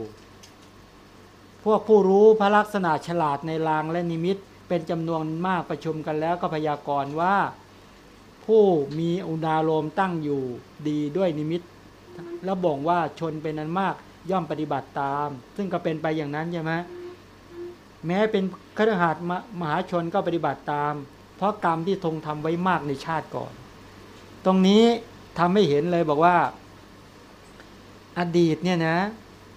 A: พวกผู้รู้พระลักษณะฉลาดในลางและนิมิตเป็นจำนวนมากประชุมกันแล้วก็พยากรณ์ว่า ผู้มีอุณาโลมตั้งอยู่ดีด้วยนิมิต แล้วบ่งว่าชนเป็นนั้นมากย่อมปฏิบัติตาม ซึ่งก็เป็นไปอย่างนั้นใช่ไหมแม้เป็นครหัสมมหาชนก็ปฏิบัติตาม เพราะกรรมที่ทงทำไว้มากในชาติก่อน ตรงนี้ทำให้เห็นเลยบอกว่า อดีตเนี่ยนะ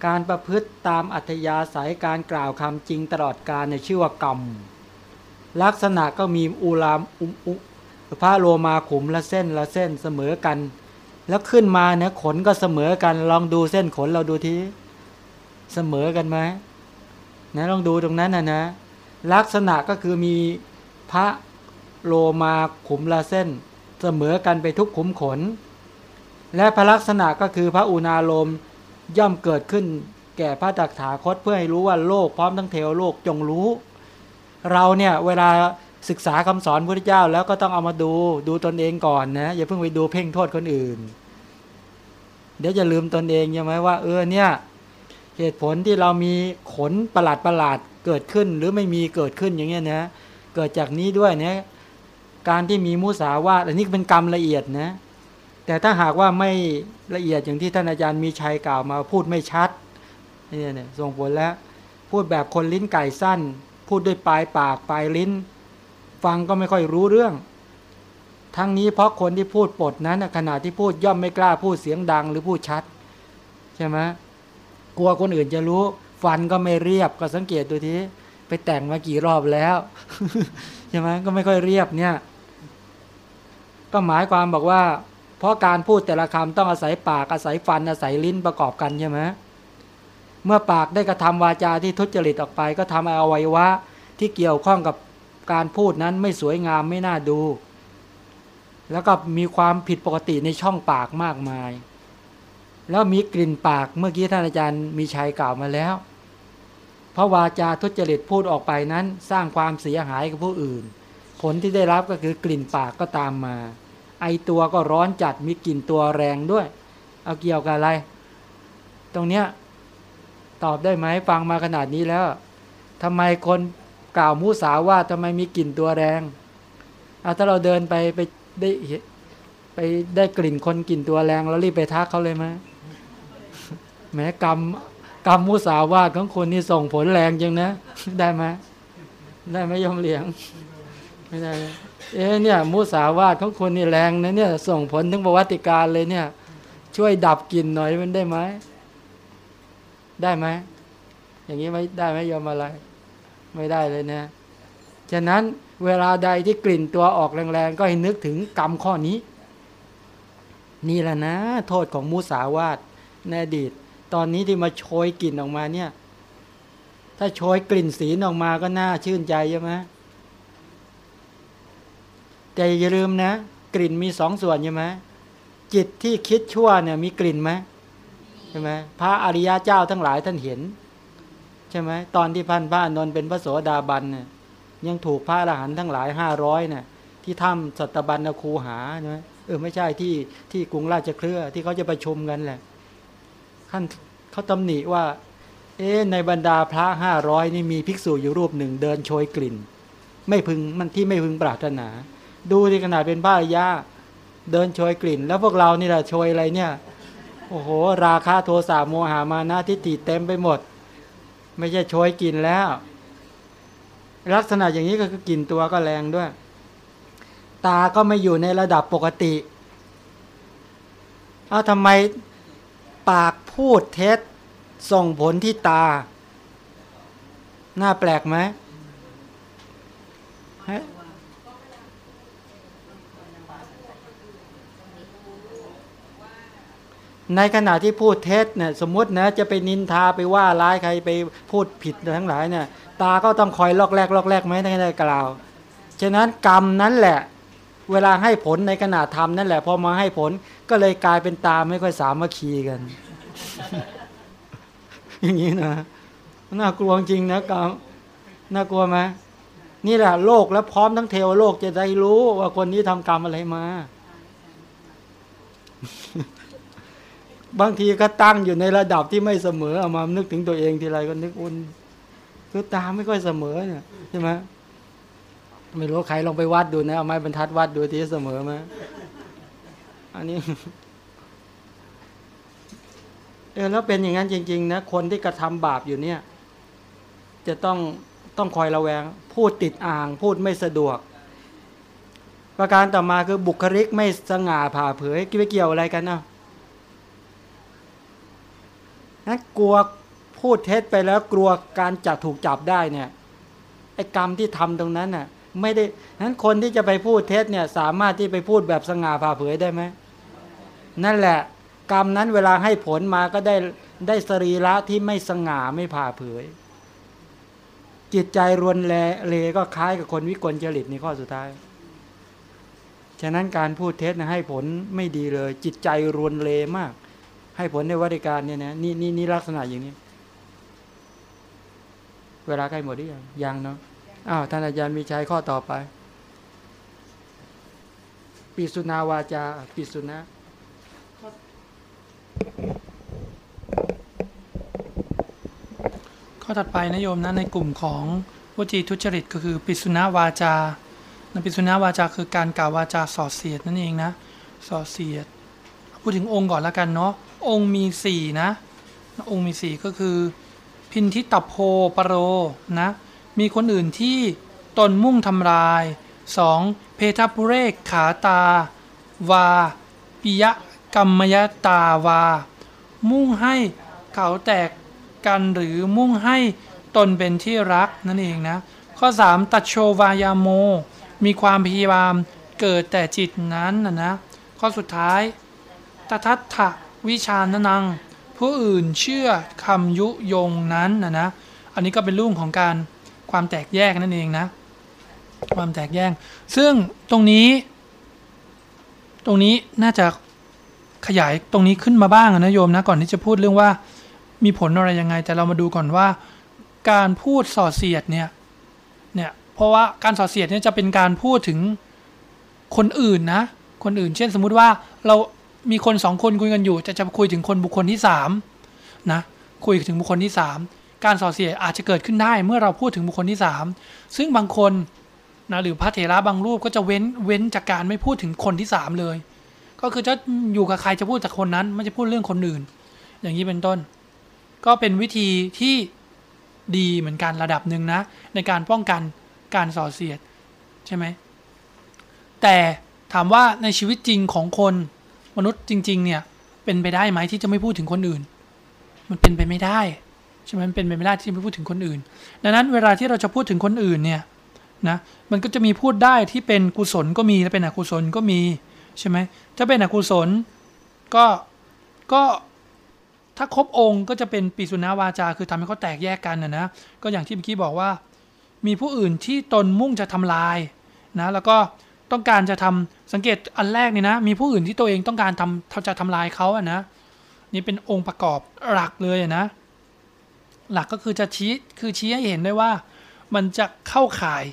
A: การประพฤติตามอัธยาศัยการกล่าวคำจริงตลอดกาลในชื่อว่ากรรม ลักษณะก็มีอุลามอุอุพระโลมาขุมละเส้นละเส้นเสมอกัน แล้วขึ้นมาเนี่ยขนก็เสมอกัน ลองดูเส้นขนเราดูทีเสมอกันไหมนะลองดูตรงนั้นนะนะ ลักษณะก็คือมีพระโลมาขุมละเส้น เสมอกันไปทุกขุมขน และพระลักษณะก็คือพระอุณาโลมย่อมเกิดขึ้นแก่พระตักถาคตเพื่อให้รู้ว่าโลกพร้อมทั้งเทวโลกจงรู้ เราเนี่ยเวลาศึกษาคำสอนพระพุทธเจ้าแล้วก็ต้องเอามาดูดูตนเองก่อนนะอย่าเพิ่งไปดูเพ่งโทษคนอื่น เดี๋ยวจะลืมตนเองใช่ไหมว่า เออเนี่ยเหตุผลที่เรามีขนประหลาดประหลาดเกิดขึ้นหรือไม่มีเกิดขึ้นอย่างเงี้ยนะเกิดจากนี้ด้วยเนี่ย การที่มีมุสาวาทอันนี้เป็นกรรมละเอียดนะ แต่ถ้าหากว่าไม่ละเอียดอย่างที่ท่านอาจารย์มีชัยกล่าวมาพูดไม่ชัดนี่เนี่ยส่งผลแล้ว พูดแบบคนลิ้นไก่สั้น พูดด้วยปลายปากปลายลิ้น ฟังก็ไม่ค่อยรู้เรื่อง ทั้งนี้เพราะคนที่พูดปดนั้นน่ะขณะที่พูดย่อมไม่กล้าพูดเสียงดังหรือพูดชัด ใช่ไหมกลัวคนอื่นจะรู้ ฟันก็ไม่เรียบก็สังเกตดูทีไปแต่งมากี่รอบแล้วใช่ไหมก็ไม่ค่อยเรียบเนี่ย ก็หมายความบอกว่า เพราะการพูดแต่ละคำต้องอาศัยปากอาศัยฟันอาศัยลิ้นประกอบกันใช่ไหมเมื่อปากได้กระทำวาจาที่ทุจริตออกไป ก็ทำให้อวัยวะที่เกี่ยวข้องกับการพูดนั้นไม่สวยงามไม่น่าดู แล้วก็มีความผิดปกติในช่องปากมากมาย แล้วมีกลิ่นปากเมื่อกี้ท่านอาจารย์มีชัยกล่าวมาแล้ว เพราะวาจาทุจริตพูดออกไปนั้น สร้างความเสียหายกับผู้อื่น ผลที่ได้รับก็คือกลิ่นปากก็ตามมา ตัวก็ร้อนจัดมีกลิ่นตัวแรงด้วย เอาเกี่ยวกับอะไร ตรงเนี้ยตอบได้ไหมฟังมาขนาดนี้แล้วทำไมคนกล่าวมุสาวาททำไมมีกลิ่นตัวแรงเอาถ้าเราเดินไปไปได้ไปได้กลิ่นคนกลิ่นตัวแรงเรารีบไปทักเขาเลยไหมแม้กรรมกรรมมุสาวาทของคนนี่ส่งผลแรงจังนะ ได้ไหมได้ไหมยอมเหลียง ไม่ได้ เอ๊เนี่ยมุสาวาทของคนนี่แรงนะเนี่ยส่งผลถึงประวัติการเลยเนี่ย ช่วยดับกลิ่นหน่อยมันได้ไหมได้ไหมอย่างนี้ไม่ได้ไหมยอมอะไร ไม่ได้เลยนะฉะนั้นเวลาใดที่กลิ่นตัวออกแรงๆ ก็ให้นึกถึงกรรมข้อนี้ นี่แหละนะ โทษของมุสาวาทในอดีต ตอนนี้ที่มาโชยกลิ่นออกมาเนี่ย ถ้าโชยกลิ่นศีลออกมาก็น่าชื่นใจใช่ไหม แต่อย่าลืมนะ กลิ่นมีสองส่วนใช่ไหมจิตที่คิดชั่วเนี่ยมีกลิ่นไหมใช่ไหมพระอริยะเจ้าทั้งหลายท่านเห็น ใช่ไหมตอนที่พันพระอนนท์เป็นพระโสดาบันเนี่ยยังถูกพระอรหันต์ทั้งหลายห้าร้อยเนี่ยที่ถ้ำสัตบัญญคูหาใช่ไหมเออไม่ใช่ที่ที่กรุงราชเครือที่เขาจะประชุมกันแหละท่านเขาตำหนิว่า เอ๊ในบรรดาพระห้าร้อยนี่มีภิกษุอยู่รูปหนึ่งเดินโชยกลิ่น ไม่พึงมันที่ไม่พึงปรารถนา ดูที่ขนาดเป็นพระอริยะเดินโชยกลิ่น แล้วพวกเรานี่แหละโชยอะไรเนี่ย โอ้โห ราคาโทสะโมหามานะทิฏฐิเต็มไปหมด ไม่ใช่โชยกลิ่นแล้ว ลักษณะอย่างนี้ก็คือกลิ่นตัวก็แรงด้วย ตาก็ไม่อยู่ในระดับปกติ เอาทำไมปากพูดเท็จส่งผลที่ตา น่าแปลกไหมฮะ ในขณะที่พูดเท็จเนี่ยสมมตินะจะไปนินทาไปว่าร้ายใครไปพูดผิดทั้งหลายเนี่ยตาก็ต้องคอยลอกแรกลอกแรกไหมในได้กล่าว ฉะนั้นกรรมนั้นแหละ เวลาให้ผลในขณะทำนั่นแหละพอมาให้ผลก็เลยกลายเป็นตาไม่ค่อยสามัคคีกัน อย่างนี้นะน่ากลัวจริงนะกรรมน่ากลัวไหมนี่แหละโลกและพร้อมทั้งเทวโลกจะได้รู้ว่าคนนี้ทำกรรมอะไรมา บางทีก็ตั้งอยู่ในระดับที่ไม่เสมอเอามานึกถึงตัวเองทีไรก็นึกอุ่นคือตาไม่ค่อยเสมอเนี่ยใช่ไหมไม่รู้ใครลองไปวัดดูนะเอาไม้บรรทัดวัดดูที่เสมอไหมอันนี้เออแล้วเป็นอย่างนั้นจริง ๆ นะ คนที่กระทำบาปอยู่เนี่ย จะต้องต้องคอยระแวง พูดติดอ่าง พูดไม่สะดวก ประการต่อมาคือบุคลิกไม่สง่าผ่าเผยไม่เกี่ยวอะไรกันเนาะ นั้นกลัวพูดเท็จไปแล้วกลัวการจับถูกจับได้เนี่ยไอ้กรรมที่ทำตรงนั้นน่ะไม่ได้นั้นคนที่จะไปพูดเท็จเนี่ยสามารถที่ไปพูดแบบสง่าผ่าเผยได้ไหมนั่นแหละ กรรมนั้นเวลาให้ผลมาก็ได้ได้สรีระที่ไม่สง่าไม่ผ่าเผย จิตใจรวนแลเลก็คล้ายกับคนวิกลจริตในข้อสุดท้าย ฉะนั้นการพูดเท็จนะให้ผลไม่ดีเลย จิตใจรวนเลมาก ให้ผลในวัติการเนี่ยนะนี่นี่นี่ลักษณะอย่างนี้ เวลาใกล้หมดหรือยังยังเนาะอ้าวท่านอาจารย์มีชัยข้อต่อไป ปิสุนาวาจา ปิสุนะ
B: ข้อถัดไปนะโยมนะในกลุ่มของวจีทุจริตก็คือ ปิสุนาวาจานปิสุนาวาจาคือการกล่าววาจาส่อเสียดนั่นเองนะส่อเสียดพูดถึงองค์ก่อนล้วกันเนาะ องค์มีสี่นะองค์มีสี่ก็คือ พินทิตโพปโรนะมีคนอื่นที่ตนมุ่งทำลาย 2. เพทปุเรกขาตา วาปิยะกรรมยตาวา มุ่งให้เขาแตกกันหรือมุ่งให้ตนเป็นที่รักนั่นเองนะ ข้อ 3 ตัดโชวายาโม มีความพยายามเกิดแต่จิตนั้นนะนะ ข้อสุดท้ายตทัตถ วิชานนัง ผู้อื่นเชื่อคำยุยงนั้นนะนะ อันนี้ก็เป็นรุ่งของการความแตกแยกนั่นเองนะ ความแตกแยก ซึ่งตรงนี้ ตรงนี้น่าจะขยายตรงนี้ขึ้นมาบ้างนะโยมนะก่อนที่จะพูดเรื่องว่ามีผลอะไรยังไง แต่เรามาดูก่อนว่า การพูดส่อเสียดเนี่ยเนี่ยเพราะว่าการส่อเสียดเนี่ยจะเป็นการพูดถึงคนอื่นนะ คนอื่น เช่นสมมุติว่าเรา มีคนสองคนคุยกันอยู่ จะจะคุยถึงคนบุคคลที่สามนะคุยถึงบุคคลที่สามการส่อเสียอาจจะเกิดขึ้นได้เมื่อเราพูดถึงบุคคลที่สามซึ่งบางคนนะหรือพระเถระบางรูปก็จะเว้นเว้นจากการไม่พูดถึงคนที่สามเลย ก็คือจะอยู่กับใครจะพูดจากคนนั้น ไม่จะพูดเรื่องคนอื่น อย่างนี้เป็นต้น ก็เป็นวิธีที่ดีเหมือนกันระดับหนึ่งนะ ในการป้องกันการส่อเสียดใช่ไหมแต่ถามว่าในชีวิตจริงของคน มนุษย์จริง ๆ เนี่ย เป็นไปได้ไหมที่จะไม่พูดถึงคนอื่น มันเป็นไปไม่ได้ใช่ไหมมันเป็นไปไม่ได้ที่จะไม่พูดถึงคนอื่น ดังนั้นเวลาที่เราจะพูดถึงคนอื่นเนี่ยนะมันก็จะมีพูดได้ที่เป็นกุศลก็มีและเป็นอกุศลก็มีใช่ไหมถ้าเป็นอกุศลก็ก็ถ้าครบองค์ก็จะเป็นปิสุนาวาจา คือทำให้เขาแตกแยกกันนะนะก็อย่างที่เมื่อกี้บอกว่า มีผู้อื่นที่ตนมุ่งจะทำลายนะแล้วก็ต้องการจะทำ สังเกตอันแรกนี่นะ มีผู้อื่นที่ตัวเองต้องการทำเขาจะทำลายเขาอะนะ นี่เป็นองค์ประกอบหลักเลยนะ หลักก็คือจะชี้คือชี้ให้เห็นได้ว่า มันจะเข้าข่าย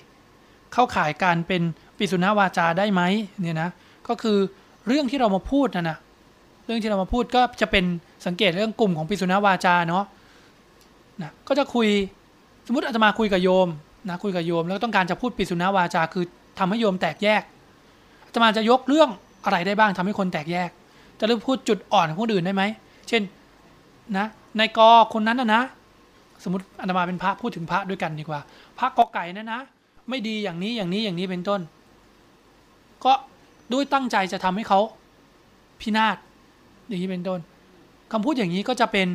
B: เข้าข่ายการเป็นปิสุนาวาจาได้ไหมเนี่ยนะ ก็คือเรื่องที่เรามาพูดนะนะเรื่องที่เรามาพูดก็จะเป็นสังเกตเรื่องกลุ่มของปิสุนาวาจาเนาะนะก็จะคุยสมมติอาตมาคุยกับโยมนะคุยกับโยมแล้วต้องการจะพูดปิสุนาวาจาคือทำให้โยมแตกแยก อาตมาจะยกเรื่องอะไรได้บ้างทำให้คนแตกแยก จะเริ่มพูดจุดอ่อนของคนอื่นได้ไหม เช่นนะในกอคนนั้นนะนะ สมมติอาตมาเป็นพระพูดถึงพระด้วยกันดีกว่า พระกอไก่นะนะ ไม่ดีอย่างนี้อย่างนี้อย่างนี้เป็นต้น ก็ด้วยตั้งใจจะทำให้เขาพินาศอย่างนี้เป็นต้นคำพูดอย่างนี้ก็จะเป็น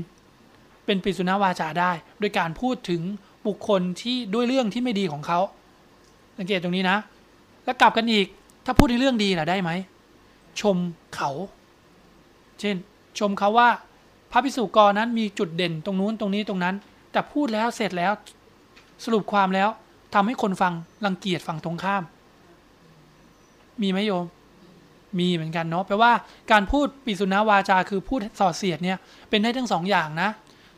B: เป็นปิสุนาวาจาได้ โดยการพูดถึงบุคคลที่ด้วยเรื่องที่ไม่ดีของเขาสังเกตตรงนี้นะ แล้วกลับกันอีก ถ้าพูดในเรื่องดีล่ะได้ไหม ชมเขา เช่น ชมเขาว่าพระพิสุกรนั้นมีจุดเด่นตรงนู้นตรงนี้ตรงนั้น แต่พูดแล้วเสร็จแล้ว สรุปความแล้วทำให้คนฟังรังเกียจฝั่งตรงข้าม มีไหมโยม มีเหมือนกันเนาะแปลว่าการพูดปิสุนาวาจาคือพูดส่อเสียดเนี่ย เป็นได้ทั้งสองอย่างนะ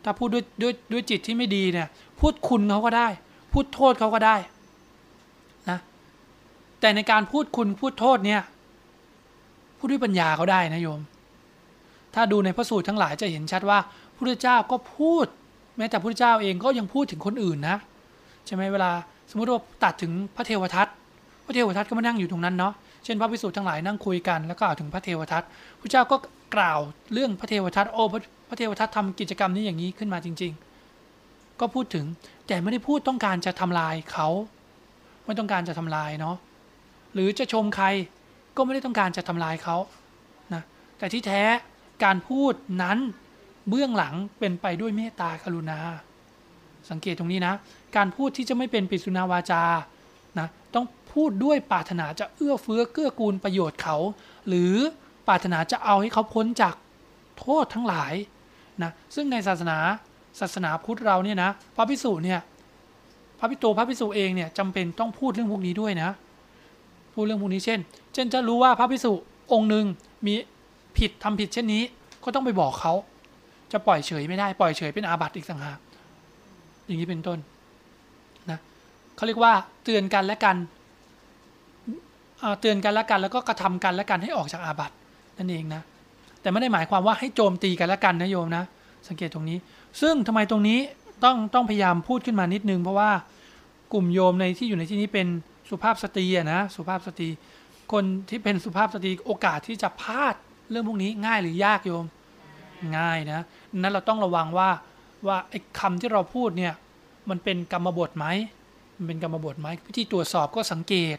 B: ถ้าพูดด้วยด้วยด้วยจิตที่ไม่ดีเนี่ย พูดคุณเขาก็ได้ พูดโทษเขาก็ได้ แต่ในการพูดคุณพูดโทษเนี่ยพูดด้วยปัญญาเขาได้นะโยม ถ้าดูในพระสูตรทั้งหลายจะเห็นชัดว่าพระพุทธเจ้าก็พูด แม้แต่พระพุทธเจ้าเองก็ยังพูดถึงคนอื่นนะใช่ไหมเวลาสมมติว่าตัดถึงพระเทวทัตพระเทวทัตก็มานั่งอยู่ตรงนั้นเนาะเช่นพระพิสุทธ์ทั้งหลายนั่งคุยกันแล้วก็กล่าวถึงพระเทวทัตพระเจ้าก็กล่าวเรื่องพระเทวทัตโอ้พระพระเทวทัตทำกิจกรรมนี้อย่างนี้ขึ้นมาจริง ๆ ก็พูดถึงแต่ไม่ได้พูดต้องการจะทำลายเขาไม่ต้องการจะทำลายเนาะ หรือจะชมใครก็ไม่ได้ต้องการจะทำลายเขานะแต่ที่แท้การพูดนั้นเบื้องหลังเป็นไปด้วยเมตตากรุณา สังเกตตรงนี้นะ การพูดที่จะไม่เป็นปิสุนาวาจานะต้องพูดด้วยปรารถนาจะเอื้อเฟื้อเกื้อกูลประโยชน์เขา หรือปรารถนาจะเอาให้เขาพ้นจากโทษทั้งหลายนะซึ่งในศาสนาศาสนาพุทธเราเนี่ยนะพระพิสุเนี่ยพระพิโตพระพิสุเองเนี่ยจำเป็นต้องพูดเรื่องพวกนี้ด้วยนะ พูดเรื่องพวกนี้เช่น เช่นจะรู้ว่าพระพิสุองค์หนึ่งมีผิดทำผิดเช่นนี้ ก็ต้องไปบอกเขา จะปล่อยเฉยไม่ได้ปล่อยเฉยเป็นอาบัติอีกต่างหากอย่างนี้เป็นต้นนะเขาเรียกว่าเตือนกันและกันเตือนกันและกันแล้วก็กระทำกันและกันให้ออกจากอาบัตินั่นเองนะแต่ไม่ได้หมายความว่าให้โจมตีกันและกันนะโยมนะ สังเกตตรงนี้ ซึ่งทำไมตรงนี้ต้องต้องพยายามพูดขึ้นมานิดนึง เพราะว่ากลุ่มโยมในที่อยู่ในที่นี้เป็น สุภาพสตรีอะนะสุภาพสตรี คนที่เป็นสุภาพสตรีโอกาสที่จะพลาดเรื่องพวกนี้ง่ายหรือยากโยมง่ายนะนั้นเราต้องระวังว่าว่าไอ้คำที่เราพูดเนี่ยมันเป็นกรรมบทไหมมันเป็นกรรมบทไหมวิธีตรวจสอบก็สังเกต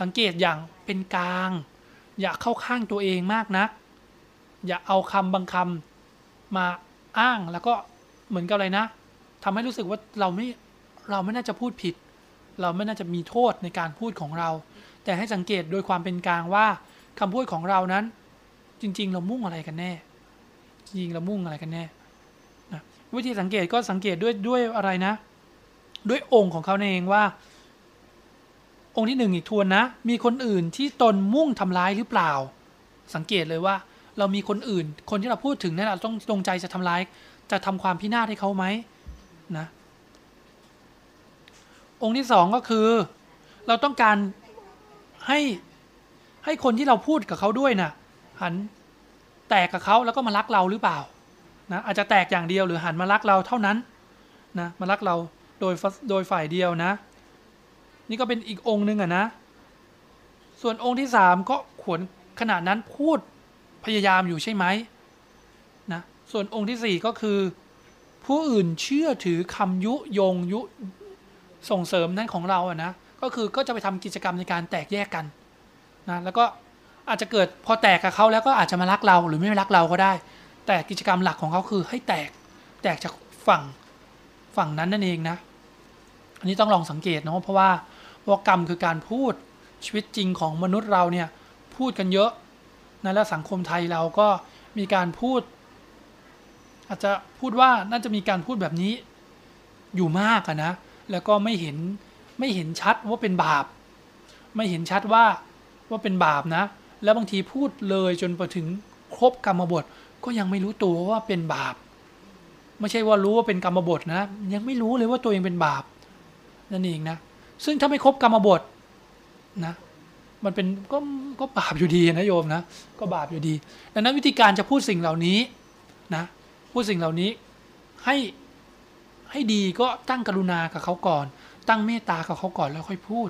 B: สังเกตอย่างเป็นกลาง อย่าเข้าข้างตัวเองมากนะักอย่าเอาคำบางคำมาอ้างแล้วก็เหมือนกับอะไรนะทำให้รู้สึกว่าเราไม่เราไม่น่าจะพูดผิด เราไม่น่าจะมีโทษในการพูดของเรา แต่ให้สังเกตโดยความเป็นกลางว่าคำพูดของเรานั้น จริง ๆ เรามุ่งอะไรกันแน่ จริงเรามุ่งอะไรกันแน่วิธีสังเกตก็สังเกตด้วยด้วยอะไรนะ ด้วยองค์ของเขาเองว่า องค์ที่หนึ่งอีกทวนนะ มีคนอื่นที่ตนมุ่งทำร้ายหรือเปล่า สังเกตเลยว่า เรามีคนอื่น คนที่เราพูดถึงนั่นเราต้องตรงใจจะทำร้าย จะทำความพินาศให้เขาไหมนะ องค์ที่สองก็คือ เราต้องการให้ให้คนที่เราพูดกับเขาด้วยนะ่ะหันแตกกับเขาแล้วก็มารักเราหรือเปล่านะอาจจะแตกอย่างเดียวหรือหันมารักเราเท่านั้นนะมารักเราโดยโดยฝ่ายเดียวนะ นี่ก็เป็นอีกองค์หนึ่งอะนะ ส่วนองค์ที่สามก็ขวนขนาดนั้นพูดพยายามอยู่ใช่ไหมนะส่วนองค์ที่สี่ก็คือ ผู้อื่นเชื่อถือคำยุยงยุ ส่งเสริมนั้นของเราอะนะก็คือก็จะไปทำกิจกรรมในการแตกแยกกันนะแล้วก็อาจจะเกิดพอแตกกับเขาแล้วก็อาจจะมารักเราหรือไม่รักเราก็ได้ แต่กิจกรรมหลักของเขาคือให้แตกแตกจากฝั่งฝั่งนั้นนั่นเองนะอันนี้ต้องลองสังเกตเนาะเพราะว่าเพราะกรรมคือการพูดชีวิตจริงของมนุษย์เราเนี่ยพูดกันเยอะนะและสังคมไทยเราก็มีการพูด อาจจะพูดว่าน่าจะมีการพูดแบบนี้อยู่มากอะนะ แล้วก็ไม่เห็นไม่เห็นชัดว่าเป็นบาป ไม่เห็นชัดว่าว่าเป็นบาปนะ แล้วบางทีพูดเลยจนไปถึงครบกรรมบทก็ยังไม่รู้ตัวว่าเป็นบาป ไม่ใช่ว่ารู้ว่าเป็นกรรมบทนะ ยังไม่รู้เลยว่าตัวเองเป็นบาปนั่นเองนะ ซึ่งถ้าไม่ครบกรรมบทนะ มันเป็นก็ก็บาปอยู่ดีนะโยมนะ ก็บาปอยู่ดี ดังนั้นวิธีการจะพูดสิ่งเหล่านี้นะ พูดสิ่งเหล่านี้ให้ ให้ดีก็ตั้งกรุณากับเขาก่อน ตั้งเมตตากับเขาก่อนแล้วค่อยพูด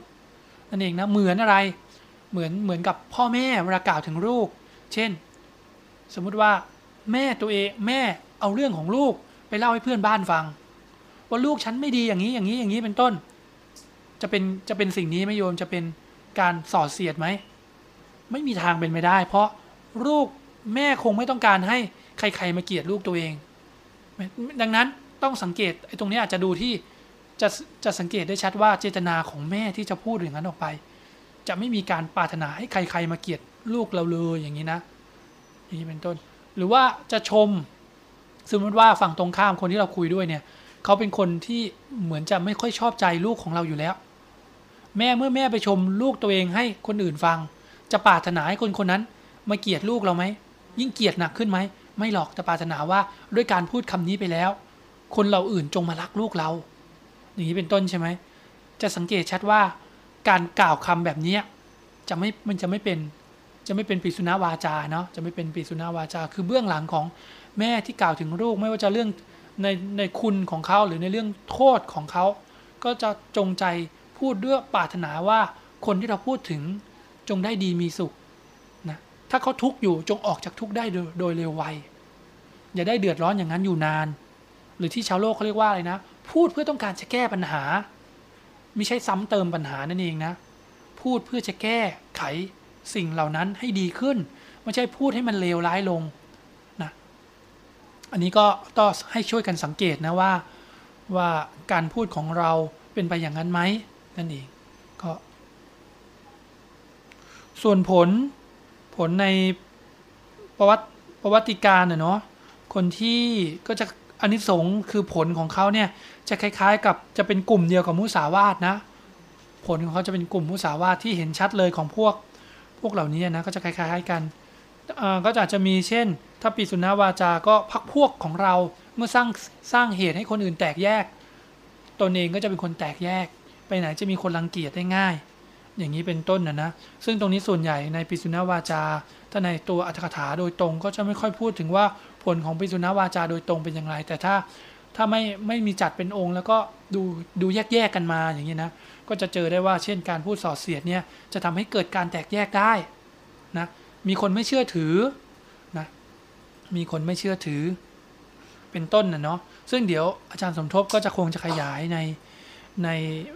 B: นั่นเองนะเหมือนอะไรเหมือนเหมือนกับพ่อแม่เวลากล่าวถึงลูก เช่น สมมุติว่าแม่ตัวเองแม่เอาเรื่องของลูกไปเล่าให้เพื่อนบ้านฟัง ว่าลูกฉันไม่ดีอย่างนี้อย่างนี้อย่างนี้เป็นต้น จะเป็นจะเป็นสิ่งนี้ไหมโยมจะเป็นการส่อเสียดไหมไม่มีทางเป็นไปได้ เพราะลูกแม่คงไม่ต้องการให้ใคร ๆ มาเกลียดลูกตัวเอง ดังนั้น ต้องสังเกตไอ้ตรงนี้อาจจะดูที่จะจะสังเกตได้ชัดว่าเจตนาของแม่ที่จะพูดอย่างนั้นออกไป จะไม่มีการปรารถนาให้ใครๆมาเกลียดลูกเราเลยอย่างนี้นะอย่างนี้เป็นต้น หรือว่าจะชมสมมติว่าฝั่งตรงข้ามคนที่เราคุยด้วยเนี่ยเขาเป็นคนที่เหมือนจะไม่ค่อยชอบใจลูกของเราอยู่แล้ว แม่เมื่อแม่ไปชมลูกตัวเองให้คนอื่นฟัง จะปรารถนาให้คนคนนั้น มาเกลียดลูกเราไหมยิ่งเกลียดหนักขึ้นไหมไม่หรอกจะปรารถนาว่าด้วยการพูดคำนี้ไปแล้ว คนเราอื่นจงมารักลูกเรา อย่างนี้เป็นต้นใช่ไหม จะสังเกตชัดว่าการกล่าวคำแบบนี้จะไม่มันจะไม่เป็นจะไม่เป็นปิสุนาวาจาเนาะจะไม่เป็นปิสุนาวาจา คือเบื้องหลังของแม่ที่กล่าวถึงลูกไม่ว่าจะเรื่องในในคุณของเขาหรือในเรื่องโทษของเขา ก็จะจงใจพูดด้วยปรารถนาว่าคนที่เราพูดถึงจงได้ดีมีสุขนะถ้าเขาทุกข์อยู่จงออกจากทุกข์ได้โดยโดยเร็วไวอย่าได้เดือดร้อนอย่างนั้นอยู่นาน หรือที่ชาวโลกเขาเรียกว่าอะไรนะ พูดเพื่อต้องการจะแก้ปัญหา ไม่ใช่ซ้ำเติมปัญหานั่นเองนะ พูดเพื่อจะแก้ไขสิ่งเหล่านั้นให้ดีขึ้น ไม่ใช่พูดให้มันเลวร้ายลงนะอันนี้ก็ต้องให้ช่วยกันสังเกตนะว่าว่าการพูดของเราเป็นไปอย่างนั้นไหมนั่นเองก็ ส่วนผลผลในประวัติประวัติการเนาะคนที่ก็จะ อานิสงส์คือผลของเขาเนี่ยจะคล้าย ๆ กับจะเป็นกลุ่มเดียวกับมุสาวาทนะ ผลของเขาจะเป็นกลุ่มมุสาวาทที่เห็นชัดเลยของพวกพวกเหล่านี้นะก็จะคล้าย ๆกันก็อาจจะมีเช่น ถ้าปีสุนาวาจา ก็พักพวกของเราเมื่อสร้างสร้างเหตุให้คนอื่นแตกแยก ตนเองก็จะเป็นคนแตกแยก ไปไหนจะมีคนรังเกียจได้ง่าย อย่างนี้เป็นต้นนะนะซึ่งตรงนี้ส่วนใหญ่ในปิสุนาวาจาถ้าในตัวอัตถกถาโดยตรงก็จะไม่ค่อยพูดถึงว่า ผลของปิสุนาวาจาโดยตรงเป็นอย่างไร แต่ถ้าถ้าไม่ไม่มีจัดเป็นองค์ แล้วก็ดูดูแยกแยกๆกันมาอย่างนี้นะก็จะเจอได้ว่าเช่นการพูดส่อเสียดเนี่ยจะทำให้เกิดการแตกแยกได้นะมีคนไม่เชื่อถือนะมีคนไม่เชื่อถือเป็นต้นนะเนาะซึ่งเดี๋ยวอาจารย์สมทบก็จะคงจะขยายในใน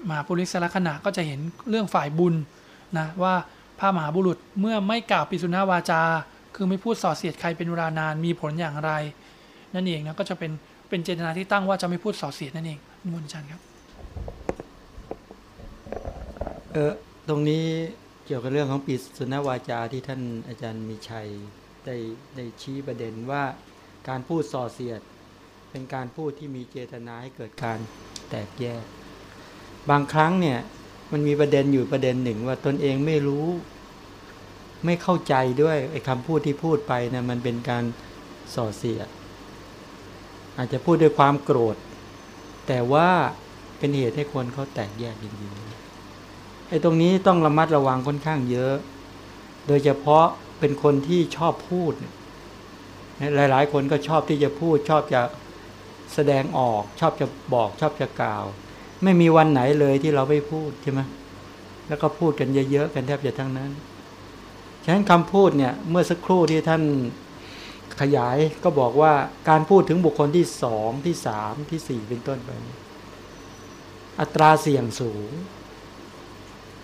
B: มหาปุริสลักษณะก็จะเห็นเรื่องฝ่ายบุญนะว่าพระมหาบุรุษเมื่อไม่กล่าวปิสุนาวาจา คือไม่พูดส่อเสียดใครเป็นเวลานานมีผลอย่างไร นั่นเองนะก็จะเป็นเป็นเจตนาที่ตั้งว่าจะไม่พูดส่อเสียดนั่นเองมนต์อาจารย์ครับ
A: เออตรงนี้เกี่ยวกับเรื่องของปิสุนวาจาที่ท่านอาจารย์มีชัยได้ได้ชี้ประเด็นว่าการพูดส่อเสียด เป็นการพูดที่มีเจตนาให้เกิดการแตกแยก บางครั้งเนี่ยมันมีประเด็นอยู่ประเด็นหนึ่งว่าตนเองไม่รู้ ไม่เข้าใจด้วยไอ้คำพูดที่พูดไปนะมันเป็นการส่อเสียดอาจจะพูดด้วยความโกรธ แต่ว่าเป็นเหตุให้คนเขาแตกแยกจริงๆไอ้ตรงนี้ต้องระมัดระวังค่อนข้างเยอะ โดยเฉพาะเป็นคนที่ชอบพูดเนี่ยหลายๆ คนก็ชอบที่จะพูด ชอบจะแสดงออก ชอบจะบอกชอบจะกล่าว ไม่มีวันไหนเลยที่เราไม่พูดใช่ไหมแล้วก็พูดกันเยอะๆกันแทบจะทั้งนั้น ฉะนั้นคำพูดเนี่ยเมื่อสักครู่ที่ท่านขยายก็บอกว่าการพูดถึงบุคคลที่สองที่สามที่สี่เป็นต้นไป อัตราเสี่ยงสูง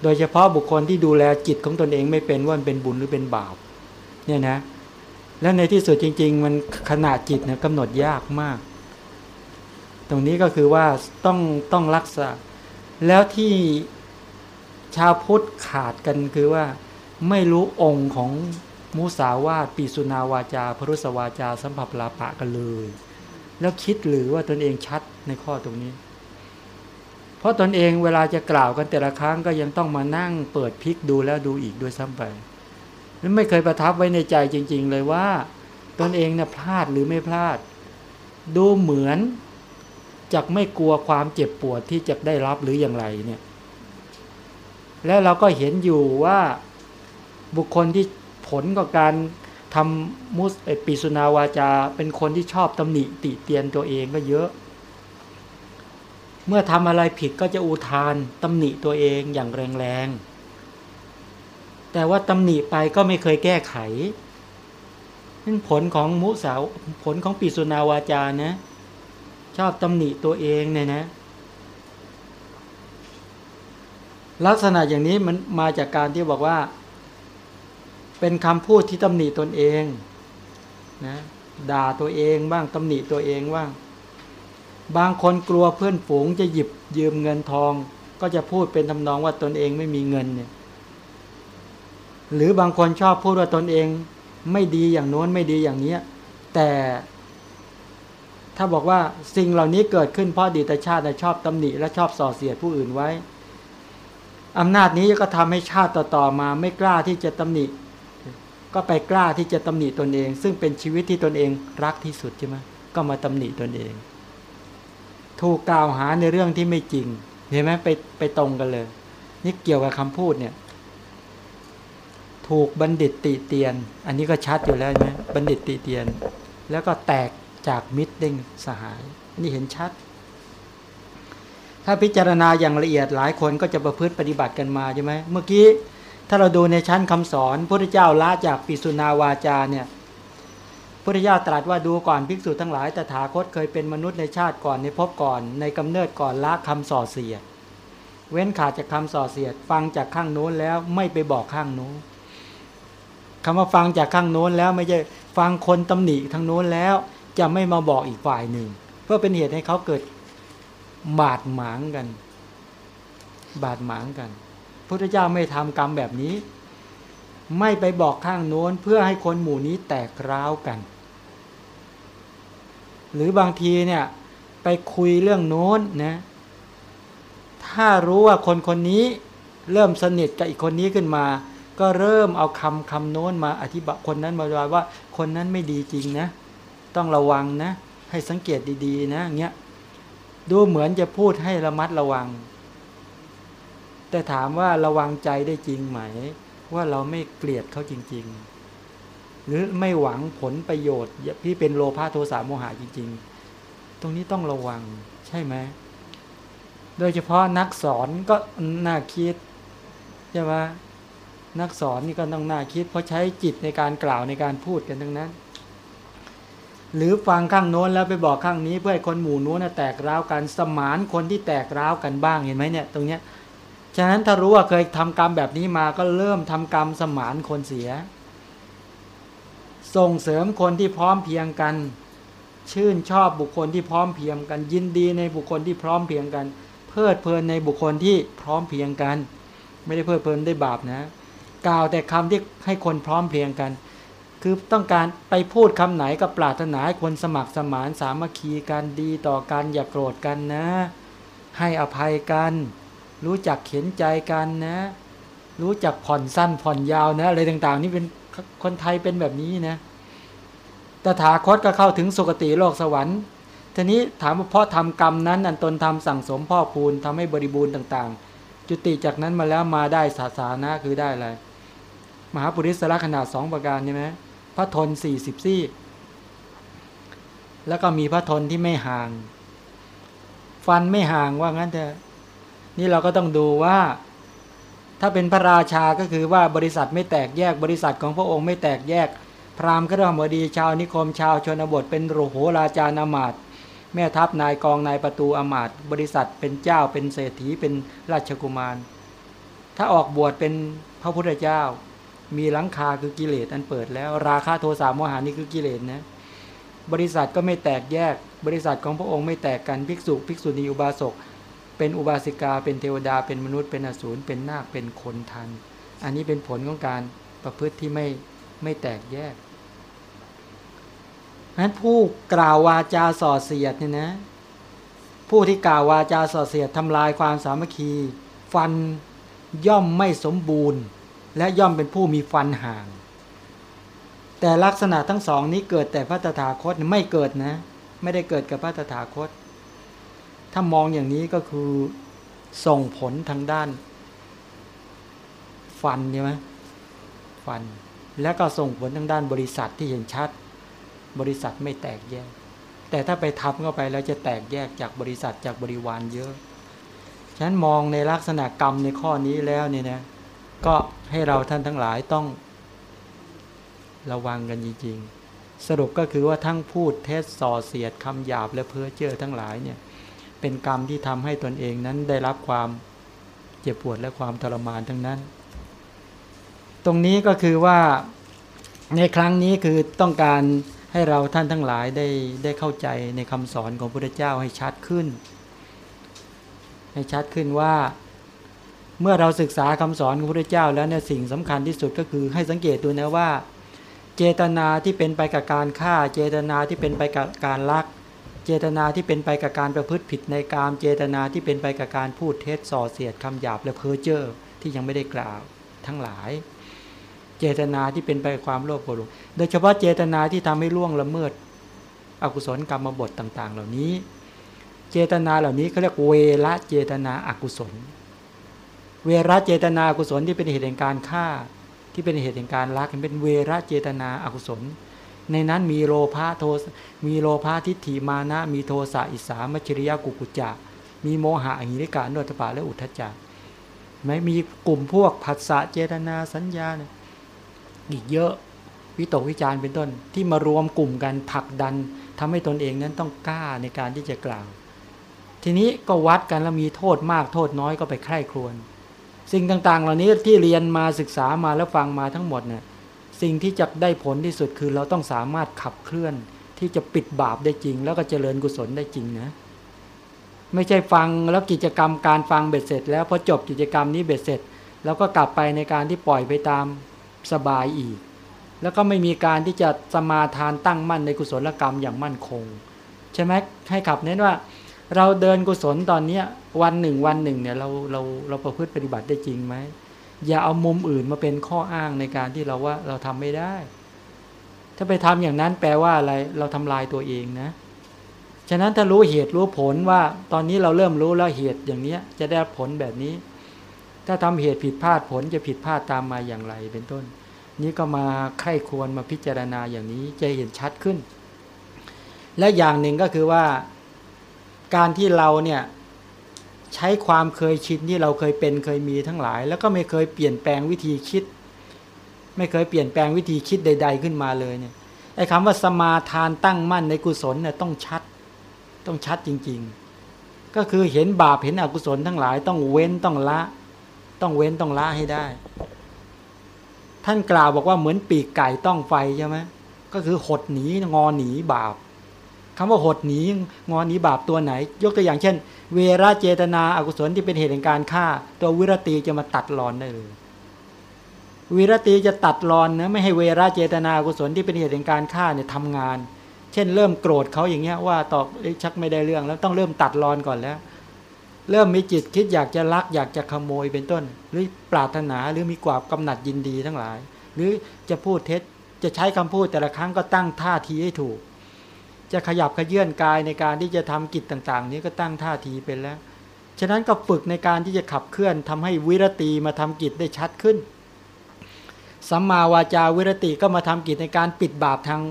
A: โดยเฉพาะบุคคลที่ดูแลจิตของตนเองไม่เป็นว่ามันเป็นบุญหรือเป็นบาปเนี่ยนะ และในที่สุดจริง ๆ มันขนาดจิตเนี่ยกำหนดยากมาก ตรงนี้ก็คือว่าต้องต้องรักษา แล้วที่ชาวพุทธขาดกันคือว่า ไม่รู้องค์ของมุสาวาตปีสุนาวาจา พรุสวาจา สัมผัสลาปะกันเลย แล้วคิดหรือว่าตนเองชัดในข้อตรงนี้ เพราะตนเองเวลาจะกล่าวกันแต่ละครั้งก็ยังต้องมานั่งเปิดพลิกดูแล้วดูอีกด้วยซ้ำไปแล้วไม่เคยประทับไว้ในใจจริง ๆ เลยว่า ตนเองเนี่ยพลาดหรือไม่พลาด ดูเหมือนจะไม่กลัวความเจ็บปวดที่จะได้รับหรืออย่างไรเนี่ย แล้วเราก็เห็นอยู่ว่า บุคคลที่ผลกับการทำมุสเอปิสุนาวาจา เป็นคนที่ชอบตำหนิติเตียนตัวเองก็เยอะ เมื่อทำอะไรผิดก็จะอุทานตำหนิตัวเองอย่างแรงๆ แต่ว่าตำหนิไปก็ไม่เคยแก้ไขนั่นผลของมุสาวผลของปิสุนาวาจานะ ชอบตำหนิตัวเองเนี่ยนะ ลักษณะอย่างนี้มันมาจากการที่บอกว่า เป็นคำพูดที่ตำหนิตนเองนะด่าตัวเองบ้างตำหนิตัวเองบ้างบางคนกลัวเพื่อนฝูงจะหยิบยืมเงินทอง ก็จะพูดเป็นทำนองว่าตนเองไม่มีเงินเนี่ย หรือบางคนชอบพูดว่าตนเองไม่ดีอย่างโน้นไม่ดีอย่างเนี้ย แต่ถ้าบอกว่าสิ่งเหล่านี้เกิดขึ้นเพราะดีตชาติชอบตำหนิและชอบส่อเสียดผู้อื่นไว้อำนาจนี้ก็ทำให้ชาติต่อๆมาไม่กล้าที่จะตำหนิ ก็ไปกล้าที่จะตำหนิตนเอง ซึ่งเป็นชีวิตที่ตนเองรักที่สุดใช่ไหมก็มาตำหนิตนเอง ถูกกล่าวหาในเรื่องที่ไม่จริงเห็นไหมไปไปตรงกันเลย นี่เกี่ยวกับคำพูดเนี่ย ถูกบัณฑิตติเตียน อันนี้ก็ชัดอยู่แล้วใช่ไหมบัณฑิตติเตียน แล้วก็แตกจากมิตรเด้งสหายนี่เห็นชัด ถ้าพิจารณาอย่างละเอียดหลายคนก็จะประพฤติปฏิบัติกันมาใช่ไหมเมื่อกี้ ถ้าเราดูในชั้นคำสอนพระพุทธเจ้าละจากปิสุนาวาจาเนี่ยพระพุทธเจ้าตรัสว่าดูก่อนภิกษุทั้งหลายตถาคตเคยเป็นมนุษย์ในชาติก่อนในภพก่อน ในกำเนิดก่อนละคำส่อเสียด เว้นขาดจากคำส่อเสียด ฟังจากข้างโน้นแล้วไม่ไปบอกข้างโน้นคำว่าฟังจากข้างโน้นแล้วไม่ใช่ฟังคนตำหนิทางโน้นแล้ว จะไม่มาบอกอีกฝ่ายหนึ่ง เพื่อเป็นเหตุให้เขาเกิดบาดหมางกัน บาดหมางกัน พุทธเจ้าไม่ทำกรรมแบบนี้ ไม่ไปบอกข้างโน้นเพื่อให้คนหมู่นี้แตกร้าวกัน หรือบางทีเนี่ยไปคุยเรื่องโน้นนะถ้ารู้ว่าคนคนนี้เริ่มสนิทกับอีกคนนี้ขึ้นมา ก็เริ่มเอาคำคำโน้นมาอธิบายคนนั้นมาว่าว่า คนนั้นไม่ดีจริงนะ ต้องระวังนะ ให้สังเกตดีๆ นะเงี้ยดูเหมือนจะพูดให้ระมัดระวัง แต่ถามว่าระวังใจได้จริงไหม ว่าเราไม่เกลียดเขาจริง ๆ หรือไม่หวังผลประโยชน์ที่เป็นโลภะโทสะโมหะจริง ๆ ตรงนี้ต้องระวังใช่ไหมโดยเฉพาะนักสอนก็น่าคิดใช่ไหมนักสอนนี่ก็ต้องน่าคิด เพราะใช้จิตในการกล่าวในการพูดกันทั้งนั้น หรือฟังข้างโน้นแล้วไปบอกข้างนี้ เพื่อให้คนหมู่โน้นแตกร้าวกันสมานคนที่แตกร้าวกันบ้างเห็นไหมเนี่ย ตรงเนี้ย ฉะนั้นถ้ารู้ว่าเคยทำกรรมแบบนี้มาก็เริ่มทำกรรมสมานคนเสีย ส่งเสริมคนที่พร้อมเพียงกัน ชื่นชอบบุคคลที่พร้อมเพียงกัน ยินดีในบุคคลที่พร้อมเพียงกัน เพลิดเพลินในบุคคลที่พร้อมเพียงกัน ไม่ได้เพลิดเพลินได้บาปนะ กล่าวแต่คำที่ให้คนพร้อมเพียงกัน คือต้องการไปพูดคำไหนก็ปรารถนาให้คนสมัครสมานสามัคคีกันดีต่อกันอย่ากโกรธกันนะ ให้อภัยกัน รู้จักเข็นใจกันนะ รู้จักผ่อนสั้นผ่อนยาวนะอะไรต่างๆ นี่เป็นคนไทยเป็นแบบนี้นะตถาคตก็เข้าถึงสุคติโลกสวรรค์ทีนี้ถามว่าเพราะทำกรรมนั้น อันตนทำสั่งสมพ่อคูณทำให้บริบูรณ์ต่าง ๆ จุติจากนั้นมาแล้วมาได้ศาสานะคือได้อะไรมหาปุริสละขนาดสองประการใช่ไหมพระทนสี่สิบซี่ แล้วก็มีพระทนที่ไม่ห่าง ฟันไม่ห่างว่างั้นเถอะ นี่เราก็ต้องดูว่า ถ้าเป็นพระราชาก็คือว่าบริษัทไม่แตกแยกบริษัทของพระองค์ไม่แตกแยก พราหมณ์ก็ต้องบดีชาวนิคมชาวชนบทเป็นโรโหราจานามาตแม่ทัพนายกองนายประตูอามาตบริษัทเป็นเจ้าเป็นเศรษฐีเป็นราชกุมาร ถ้าออกบวชเป็นพระพุทธเจ้า มีหลังคาคือกิเลสอันเปิดแล้ว ราคาโทสะโมหานี่คือกิเลสนะบริษัทก็ไม่แตกแยก บริษัทของพระองค์ไม่แตกกันภิกษุภิกษุณีอุบาสก เป็นอุบาสิกา เป็นเทวดา เป็นมนุษย์ เป็นอสูร เป็นนาค เป็นคนทัน อันนี้เป็นผลของการประพฤติที่ไม่ไม่แตกแยกนั้นผู้กล่าววาจาส่อเสียดเนี่ยนะ ผู้ที่กล่าววาจาส่อเสียดทำลายความสามัคคี ฟันย่อมไม่สมบูรณ์ และย่อมเป็นผู้มีฟันห่าง แต่ลักษณะทั้งสองนี้เกิดแต่พระตถาคตไม่เกิดนะ ไม่ได้เกิดกับพระตถาคต ถ้ามองอย่างนี้ก็คือส่งผลทางด้าน ฟันใช่ไหมฟัน และก็ส่งผลทางด้านบริษัทที่เห็นชัด บริษัทไม่แตกแยก แต่ถ้าไปทับเข้าไปแล้วจะแตกแยกจากบริษัทจากบริวารเยอะฉะนั้นมองในลักษณะกรรมในข้อนี้แล้วเนี่ยนะก็ให้เราท่านทั้งหลายต้องระวังกันจริงๆ สรุปก็คือว่าทั้งพูดเท็จส่อเสียดคำหยาบและเพ้อเจ้อทั้งหลายเนี่ย เป็นกรรมที่ทำให้ตนเองนั้นได้รับความเจ็บปวดและความทรมานทั้งนั้น ตรงนี้ก็คือว่าในครั้งนี้คือต้องการให้เราท่านทั้งหลายได้ได้เข้าใจในคำสอนของพระพุทธเจ้าให้ชัดขึ้น ให้ชัดขึ้นว่า เมื่อเราศึกษาคำสอนของพระพุทธเจ้าแล้วเนี่ยสิ่งสำคัญที่สุดก็คือให้สังเกตดูนะว่า เจตนาที่เป็นไปกับการฆ่า เจตนาที่เป็นไปกับการลัก เจตนาที่เป็นไปกับการประพฤติผิดในกาม เจตนาที่เป็นไปกับการพูดเท็จส่อเสียดคำหยาบและเพ้อเจ้อที่ยังไม่ได้กล่าวทั้งหลาย เจตนาที่เป็นไปกับความโลภโกรธหลงโดยเฉพาะเจตนาที่ทำให้ล่วงละเมิด อกุศลกรรมบทต่าง ๆ เหล่านี้ เจตนาเหล่านี้เขาเรียกเวรเจตนาอกุศล เวรเจตนาอกุศลที่เป็นเหตุแห่งการฆ่าที่เป็นเหตุแห่งการลักเป็นเวรเจตนาอกุศล ในนั้นมีโลภะโทมีโลภะทิฏฐิมานะ มีโทสะอิสามัจฉริยะกุกุจจะมีโมหะอหิริกาโนตปะและอุทธัจจะไหมมีกลุ่มพวกผัสสะเจตนาสัญญาเนี่ยอีกเยอะวิตกวิจารเป็นต้นที่มารวมกลุ่มกันผลักดันทำให้ตนเองนั้นต้องกล้าในการที่จะกล่าว ทีนี้ก็วัดกันแล้วมีโทษมากโทษน้อยก็ไปใคร่ครวญสิ่งต่างๆ เหล่านี้ที่เรียนมาศึกษามาแล้วฟังมาทั้งหมดเนี่ย สิ่งที่จะได้ผลที่สุดคือเราต้องสามารถขับเคลื่อนที่จะปิดบาปได้จริง แล้วก็เจริญกุศลได้จริงนะ ไม่ใช่ฟังแล้วกิจกรรมการฟังเบ็ดเสร็จ แล้วพอจบกิจกรรมนี้เบ็ดเสร็จ แล้วก็กลับไปในการที่ปล่อยไปตามสบายอีก แล้วก็ไม่มีการที่จะสมาทานตั้งมั่นในกุศลกรรมอย่างมั่นคง ใช่ไหมให้ขับเน้นว่า เราเดินกุศลตอนเนี้ยวันหนึ่งวันหนึ่งเนี่ยเราเราเราประพฤติปฏิบัติได้จริงไหม อย่าเอามุมอื่นมาเป็นข้ออ้างในการที่เราว่าเราทำไม่ได้ ถ้าไปทำอย่างนั้นแปลว่าอะไรเราทำลายตัวเองนะ ฉะนั้นถ้ารู้เหตุรู้ผลว่า ตอนนี้เราเริ่มรู้แล้วเหตุอย่างเนี้ย จะได้ผลแบบนี้ ถ้าทำเหตุผิดพลาดผลจะผิดพลาดตามมาอย่างไรเป็นต้น นี้ก็มาไข้ควรมาพิจารณาอย่างนี้จะเห็นชัดขึ้น และอย่างหนึ่งก็คือว่า การที่เราเนี่ย ใช้ความเคยชินที่เราเคยเป็นเคยมีทั้งหลาย แล้วก็ไม่เคยเปลี่ยนแปลงวิธีคิด ไม่เคยเปลี่ยนแปลงวิธีคิดใด ๆ ขึ้นมาเลยเนี่ยไอ้คำว่าสมาทานตั้งมั่นในกุศลเนี่ยต้องชัด ต้องชัดจริง ๆ ก็คือเห็นบาปเห็นอกุศลทั้งหลาย ต้องเว้นต้องละ ต้องเว้นต้องละให้ได้ ท่านกล่าวบอกว่าเหมือนปีกไก่ต้องไฟใช่ไหมก็คือหดหนีงอหนีบาป คำว่าหดหนีงอหนีบาปตัวไหน ยกตัวอย่างเช่น เวราเจตนาอากุศลที่เป็นเหตุแห่งการฆ่า ตัววิรตีจะมาตัดรอนได้เลยวิรตีจะตัดรอนนะไม่ให้เวราเจตนาอากุศลที่เป็นเหตุแห่งการฆ่าเนี่ยทำงาน เช่น เริ่มโกรธเขาอย่างเงี้ยว่าตอบชักไม่ได้เรื่องแล้วต้องเริ่มตัดรอนก่อนแล้ว เริ่มมีจิตคิดอยากจะลักอยากจะขโมยเป็นต้น หรือปรารถนาหรือมีความกำหนัดยินดีทั้งหลาย หรือจะพูดเท็จจะใช้คำพูดแต่ละครั้งก็ตั้งท่าทีให้ถูก จะขยับขยื่นกายในการที่จะทำกิจต่าง ๆ นี้ก็ตั้งท่าทีเป็นแล้ว ฉะนั้นก็ฝึกในการที่จะขับเคลื่อนทำให้วิรตีมาทำกิจได้ชัดขึ้น สัมมาวาจาวิรติก็มาทำกิจในการปิดบาปทาง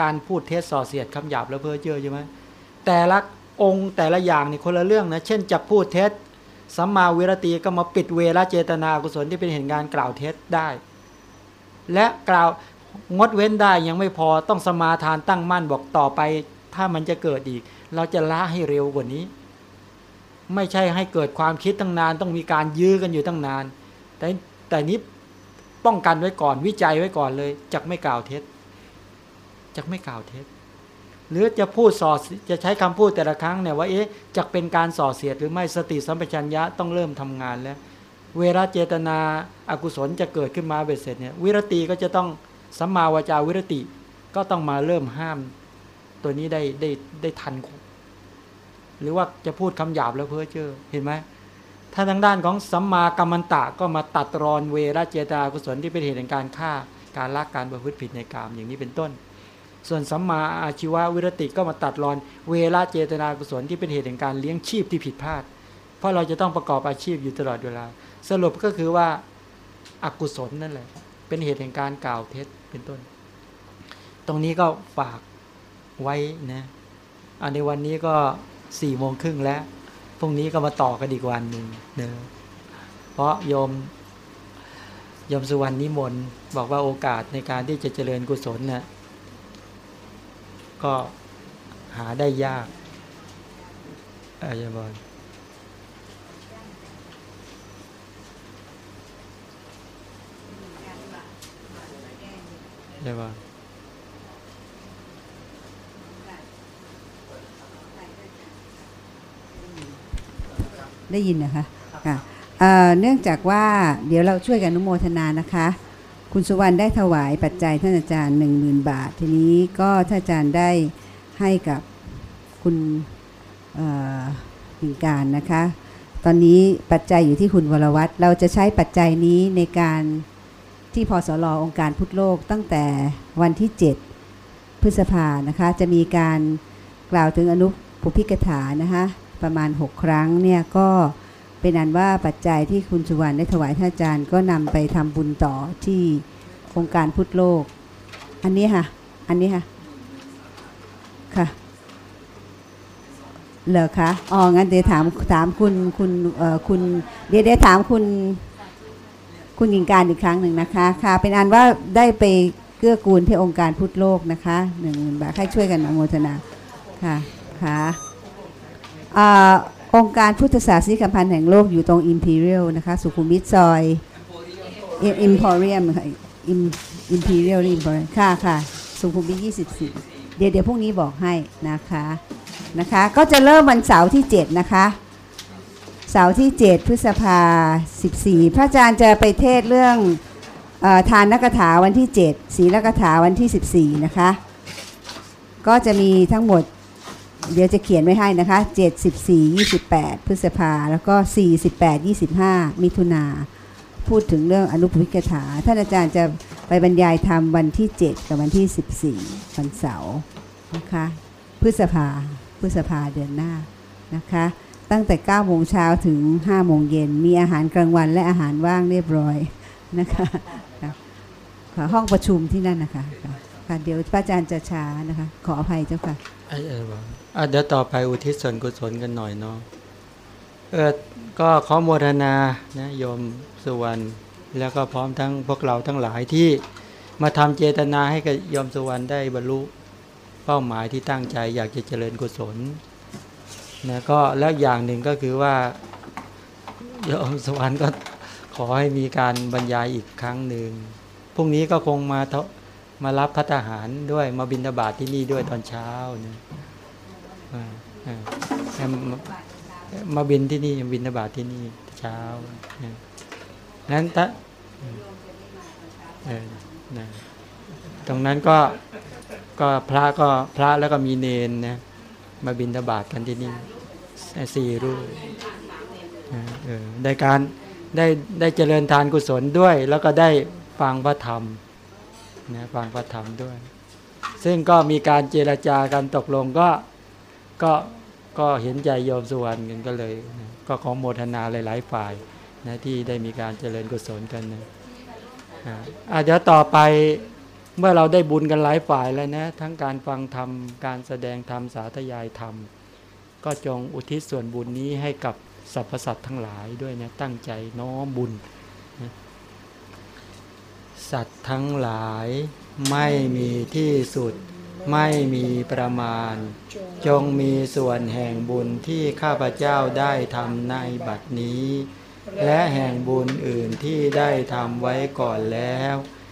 A: การพูดเท็จส่อเสียดคำหยาบและเพ้อเจ้อใช่ไหมแต่ละองค์แต่ละอย่างนี่คนละเรื่องนะ เช่นจะพูดเท็จสัมมาวิรติก็มาปิดเวรเจตนากุศลที่เป็นเหตุการณ์กล่าวเท็จได้ และกล่าว งดเว้นได้ยังไม่พอต้องสมาทานตั้งมั่นบอกต่อไป ถ้ามันจะเกิดอีก เราจะละให้เร็วกว่านี้ ไม่ใช่ให้เกิดความคิดตั้งนาน ต้องมีการยื้อกันอยู่ตั้งนาน แต่แต่นี้ป้องกันไว้ก่อนวิจัยไว้ก่อนเลยจะไม่กล่าวเท็จจะไม่กล่าวเท็จหรือจะพูดส่อจะใช้คำพูดแต่ละครั้งเนี่ยว่าเอ๊ะจะเป็นการส่อเสียดหรือไม่สติสัมปชัญญะต้องเริ่มทำงานแล้ว เวลาเจตนาอากุศลจะเกิดขึ้นมาเบ็ดเสร็จเนี่ยวิรติก็จะต้อง สัมมาวาจาวิรติก็ต้องมาเริ่มห้าม ตัวนี้ได้ได้ได้ทัน หรือว่าจะพูดคำหยาบแล้วเพ้อเจ้อเห็นไหมถ้าทางด้านของสัมมากัมมันตะก็มาตัดรอนเวรเจตากุศลที่เป็นเหตุแห่งการฆ่าการลักการประพฤติผิดในกามอย่างนี้เป็นต้น ส่วนสัมมาอาชีวะวิรติก็มาตัดรอนเวรเจตนากุศลที่เป็นเหตุแห่งการเลี้ยงชีพที่ผิดพลาด เพราะเราจะต้องประกอบอาชีพอยู่ตลอดเวลา สรุปก็คือว่าอากุศลนั่นแหละ เป็นเหตุแห่งการกล่าวเท็จ เป็นต้น ตรงนี้ก็ฝากไว้นะอันในวันนี้ก็สี่โมงครึ่งแล้วพรุ่งนี้ก็มาต่อกันอีกวันหนึ่งเนอะเพราะโยมโยมสุวรรณนิมนต์บอกว่าโอกาสในการที่จะเจริญกุศลนะ่ยก็หาได้ยากอาจารย์บอล ใช่ป่ะ
C: ได้ยินนะคะค่ะเนื่องจากว่าเดี๋ยวเราช่วยกันนุโมทนานะคะ คุณสุวรรณได้ถวายปัจจัยท่านอาจารย์หนึ่งหมื่นบาท ทีนี้ก็ท่านอาจารย์ได้ให้กับคุณหญิงการนะคะ ตอนนี้ปัจจัยอยู่ที่คุณวรวัตรเราจะใช้ปัจจัยนี้ในการ ที่พสลอองค์การพุทธโลกตั้งแต่วันที่ 7 พฤษภานะคะ จะมีการกล่าวถึงอนุปุพิกถานะคะประมาณ 6 ครั้งเนี่ยก็เป็นอันว่าปัจจัยที่คุณสุวรรณได้ถวายท่านอาจารย์ ก็นำไปทำบุญต่อที่โครงการพุทธโลก อันนี้ค่ะ อันนี้ค่ะ ค่ะเหรอคะ อ๋อ งั้นเดี๋ยวถามถามคุณคุณเอ่อคุณเดี๋ยวเดี๋ยวถามคุณ คุณหญิงการอีกครั้งหนึ่งนะคะ ค่ะ เป็นอันว่าได้ไปเกื้อกูลที่องค์การพุทธโลกนะคะหนึ่งหมื่นบาทให้ช่วยกันอนุโมทนาค่ะค่ะอ่าองค์การพุทธศาสนิกพันธ์แห่งโลกอยู่ตรง Imperial นะคะ สุขุมวิทซอย Emporium ค่ะ Im- Imperial หรือ Emporium ค่ะค่ะ สุขุมวิท24 เดี๋ยวเดี๋ยวพรุ่งนี้บอกให้นะคะนะคะ ก็จะเริ่มวันเสาร์ที่ 7 นะคะ เสาร์ที่ 7 พฤษภา 14 พระอาจารย์จะไปเทศเรื่องอทานนักถาวันที่ 7 ศีลกถาวันที่ 14 นะคะ ก็จะมีทั้งหมด เดี๋ยวจะเขียนไว้ให้นะคะ 7 14 28 พฤษภา แล้วก็48 25 มิถุนา พูดถึงเรื่องอนุปวิกถา ท่านอาจารย์จะไปบรรยายธรรมวันที่ 7 กับวันที่ 14 วันเสาร์นะคะ พฤษภา พฤษภาเดือนหน้านะคะ ตั้งแต่9โมงเช้าถึง5โมงเย็น มีอาหารกลางวันและอาหารว่างเรียบร้อยนะคะค่ะห้องประชุมที่นั่นนะคะค่ะเดี๋ยวพระอาจารย์จะช้านะคะ ขออภัยเจ้าค่ะ
A: เอออะเดี๋ยวต่อไปอุทิศส่วนกุศลกันหน่อยเนาะเออก็ขอโมทนานะโยมสุวรรณแล้วก็พร้อมทั้งพวกเราทั้งหลายที่มาทำเจตนาให้กับโยมสุวรรณได้บรรลุเป้าหมายที่ตั้งใจอยากจะเจริญกุศล นะก็แล้วอย่างหนึ่งก็คือว่าโยมสวรรณก็ขอให้มีการบรรยายอีกครั้งหนึ่งพรุ่งนี้ก็คงมาเทมารับพัฒหารด้วยมาบินบาตที่นี่ด้วยตอนเช้าเนี่ยมามาบินที่นี่บินบาตที่นี่เช้านั้นตะเออนะตรงนั้นก็ก็พระก็พระแล้วก็มีเนนนะ มาบินบาตกันที่นี่สี่รูปออได้การได้ได้เจริญทานกุศลด้วย แล้วก็ได้ฟังพระธรรมนะฟังพระธรรมด้วย ซึ่งก็มีการเจรจากันตกลงก็ก็ก็เห็นใจโยมสุวรรณกันก็เลย ก็ของโมทนาหลาย ๆ ฝ่ายนะที่ได้มีการเจริญกุศลกันนะอ่าอะเดี๋ยวต่อไป เมื่อเราได้บุญกันหลายฝ่ายแล้วนะ ทั้งการฟังธรรม การแสดงธรรม สาธยายธรรม ก็จงอุทิศส่วนบุญนี้ให้กับสรรพสัตว์ทั้งหลายด้วยนะ ตั้งใจน้อมบุญสัตว์ทั้งหลายไม่มีที่สุด ไม่มีประมาณ จงมีส่วนแห่งบุญที่ข้าพเจ้าได้ทำในบัดนี้ และแห่งบุญอื่นที่ได้ทำไว้ก่อนแล้ว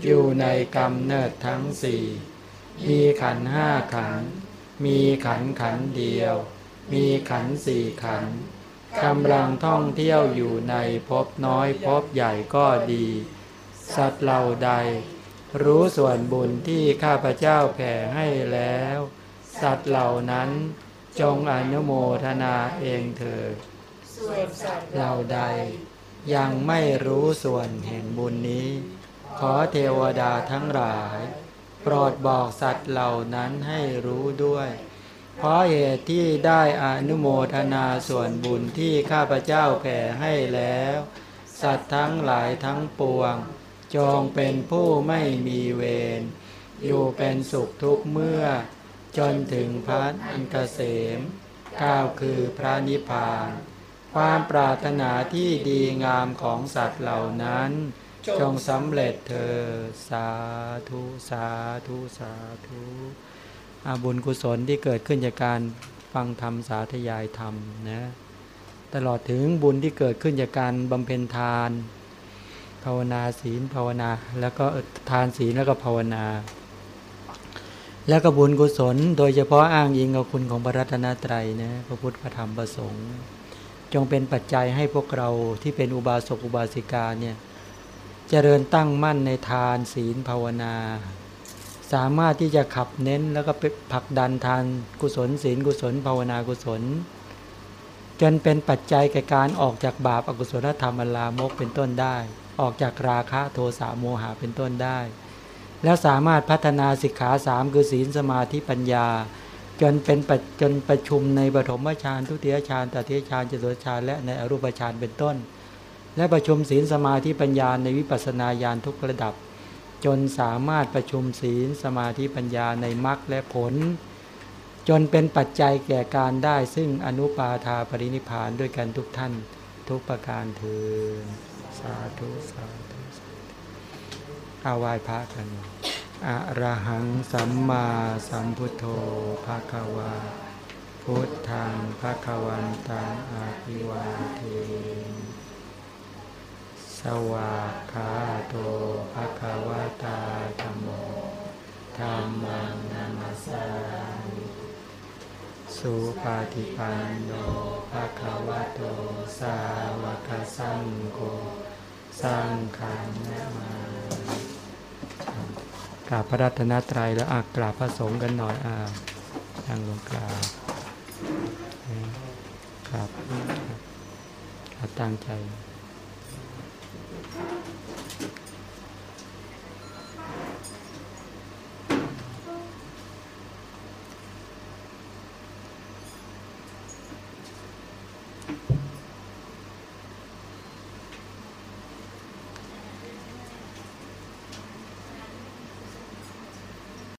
A: อยู่ในกำเนิดทั้งสี่มีขันธ์ห้าขันธ์มีขันธ์ขันธ์เดียว มีขันธ์สี่ขันธ์กำลังท่องเที่ยวอยู่ในภพน้อยภพใหญ่ก็ดี สัตว์เหล่าใด รู้ส่วนบุญที่ข้าพเจ้าแผ่ให้แล้ว สัตว์เหล่านั้นจงอนุโมทนาเองเถิดเหล่าใดยังไม่รู้ส่วนแห่งบุญนี้ ขอเทวดาทั้งหลาย โปรดบอกสัตว์เหล่านั้นให้รู้ด้วย เพราะเหตุที่ได้อนุโมทนาส่วนบุญที่ข้าพเจ้าแผ่ให้แล้ว สัตว์ทั้งหลายทั้งปวง จงเป็นผู้ไม่มีเวรอยู่เป็นสุขทุกเมื่อ จนถึงพระอันเกษมก้าวคือพระนิพพาน ความปรารถนาที่ดีงามของสัตว์เหล่านั้น จงสำเร็จเธอสาธุสาธุสาธุอาบุญกุศลที่เกิดขึ้นจากการฟังธรรมสาธยายธรรมนะตลอดถึงบุญที่เกิดขึ้นจากการบำเพ็ญทาน ภาวนาศีลภาวนา แล้วก็ทานศีลแล้วก็ภาวนา แล้วก็บุญกุศล โดยเฉพาะอ้างอิงกับคุณของพระรัตนตรัยนะพระพุทธพระธรรมพระสงฆ์จงเป็นปัจจัยให้พวกเราที่เป็นอุบาสกอุบาสิกาเนี่ย เจริญตั้งมั่นในทานศีลภาวนา สามารถที่จะขับเน้นแล้วก็ผลักดันทานกุศลศีลกุศล ภาวนากุศล จนเป็นปัจจัยแก่การออกจากบาปอากุศลธรรมลามกเป็นต้นได้ ออกจากราคะโทสะโมหะเป็นต้นได้ แล้วสามารถพัฒนาสิกขาสามคือศีลสมาธิปัญญา จนเป็นปจนประชุมในปฐมฌานทุติยฌานตติยฌานจตุฌานและในอรูปฌานเป็นต้น และประชุมศีลสมาธิปัญญาในวิปัสสนาญาณทุกระดับ จนสามารถประชุมศีลสมาธิปัญญาในมรรคและผล จนเป็นปัจจัยแก่การได้ซึ่งอนุปาทาปรินิพานด้วยกันทุกท่านทุกประการเถิดสาธุสาธุสาธุอาวายพระกันอะระหังสัมมาสัมพุทโธภะคะวาพุทธังภะคะวันตังอาภิวาเท สวากขาโตภะคะวะตาธัมโมธัมมังนามัสสามิสุปาฏิปันโนภะคะวะโต สาวกสังโฆสังฆังนะมา กราบพระรัตนตรัยแล้วอะกราบพระสงฆ์กันหน่อยอ่านั่งลงกราบครับครับตั้งใจ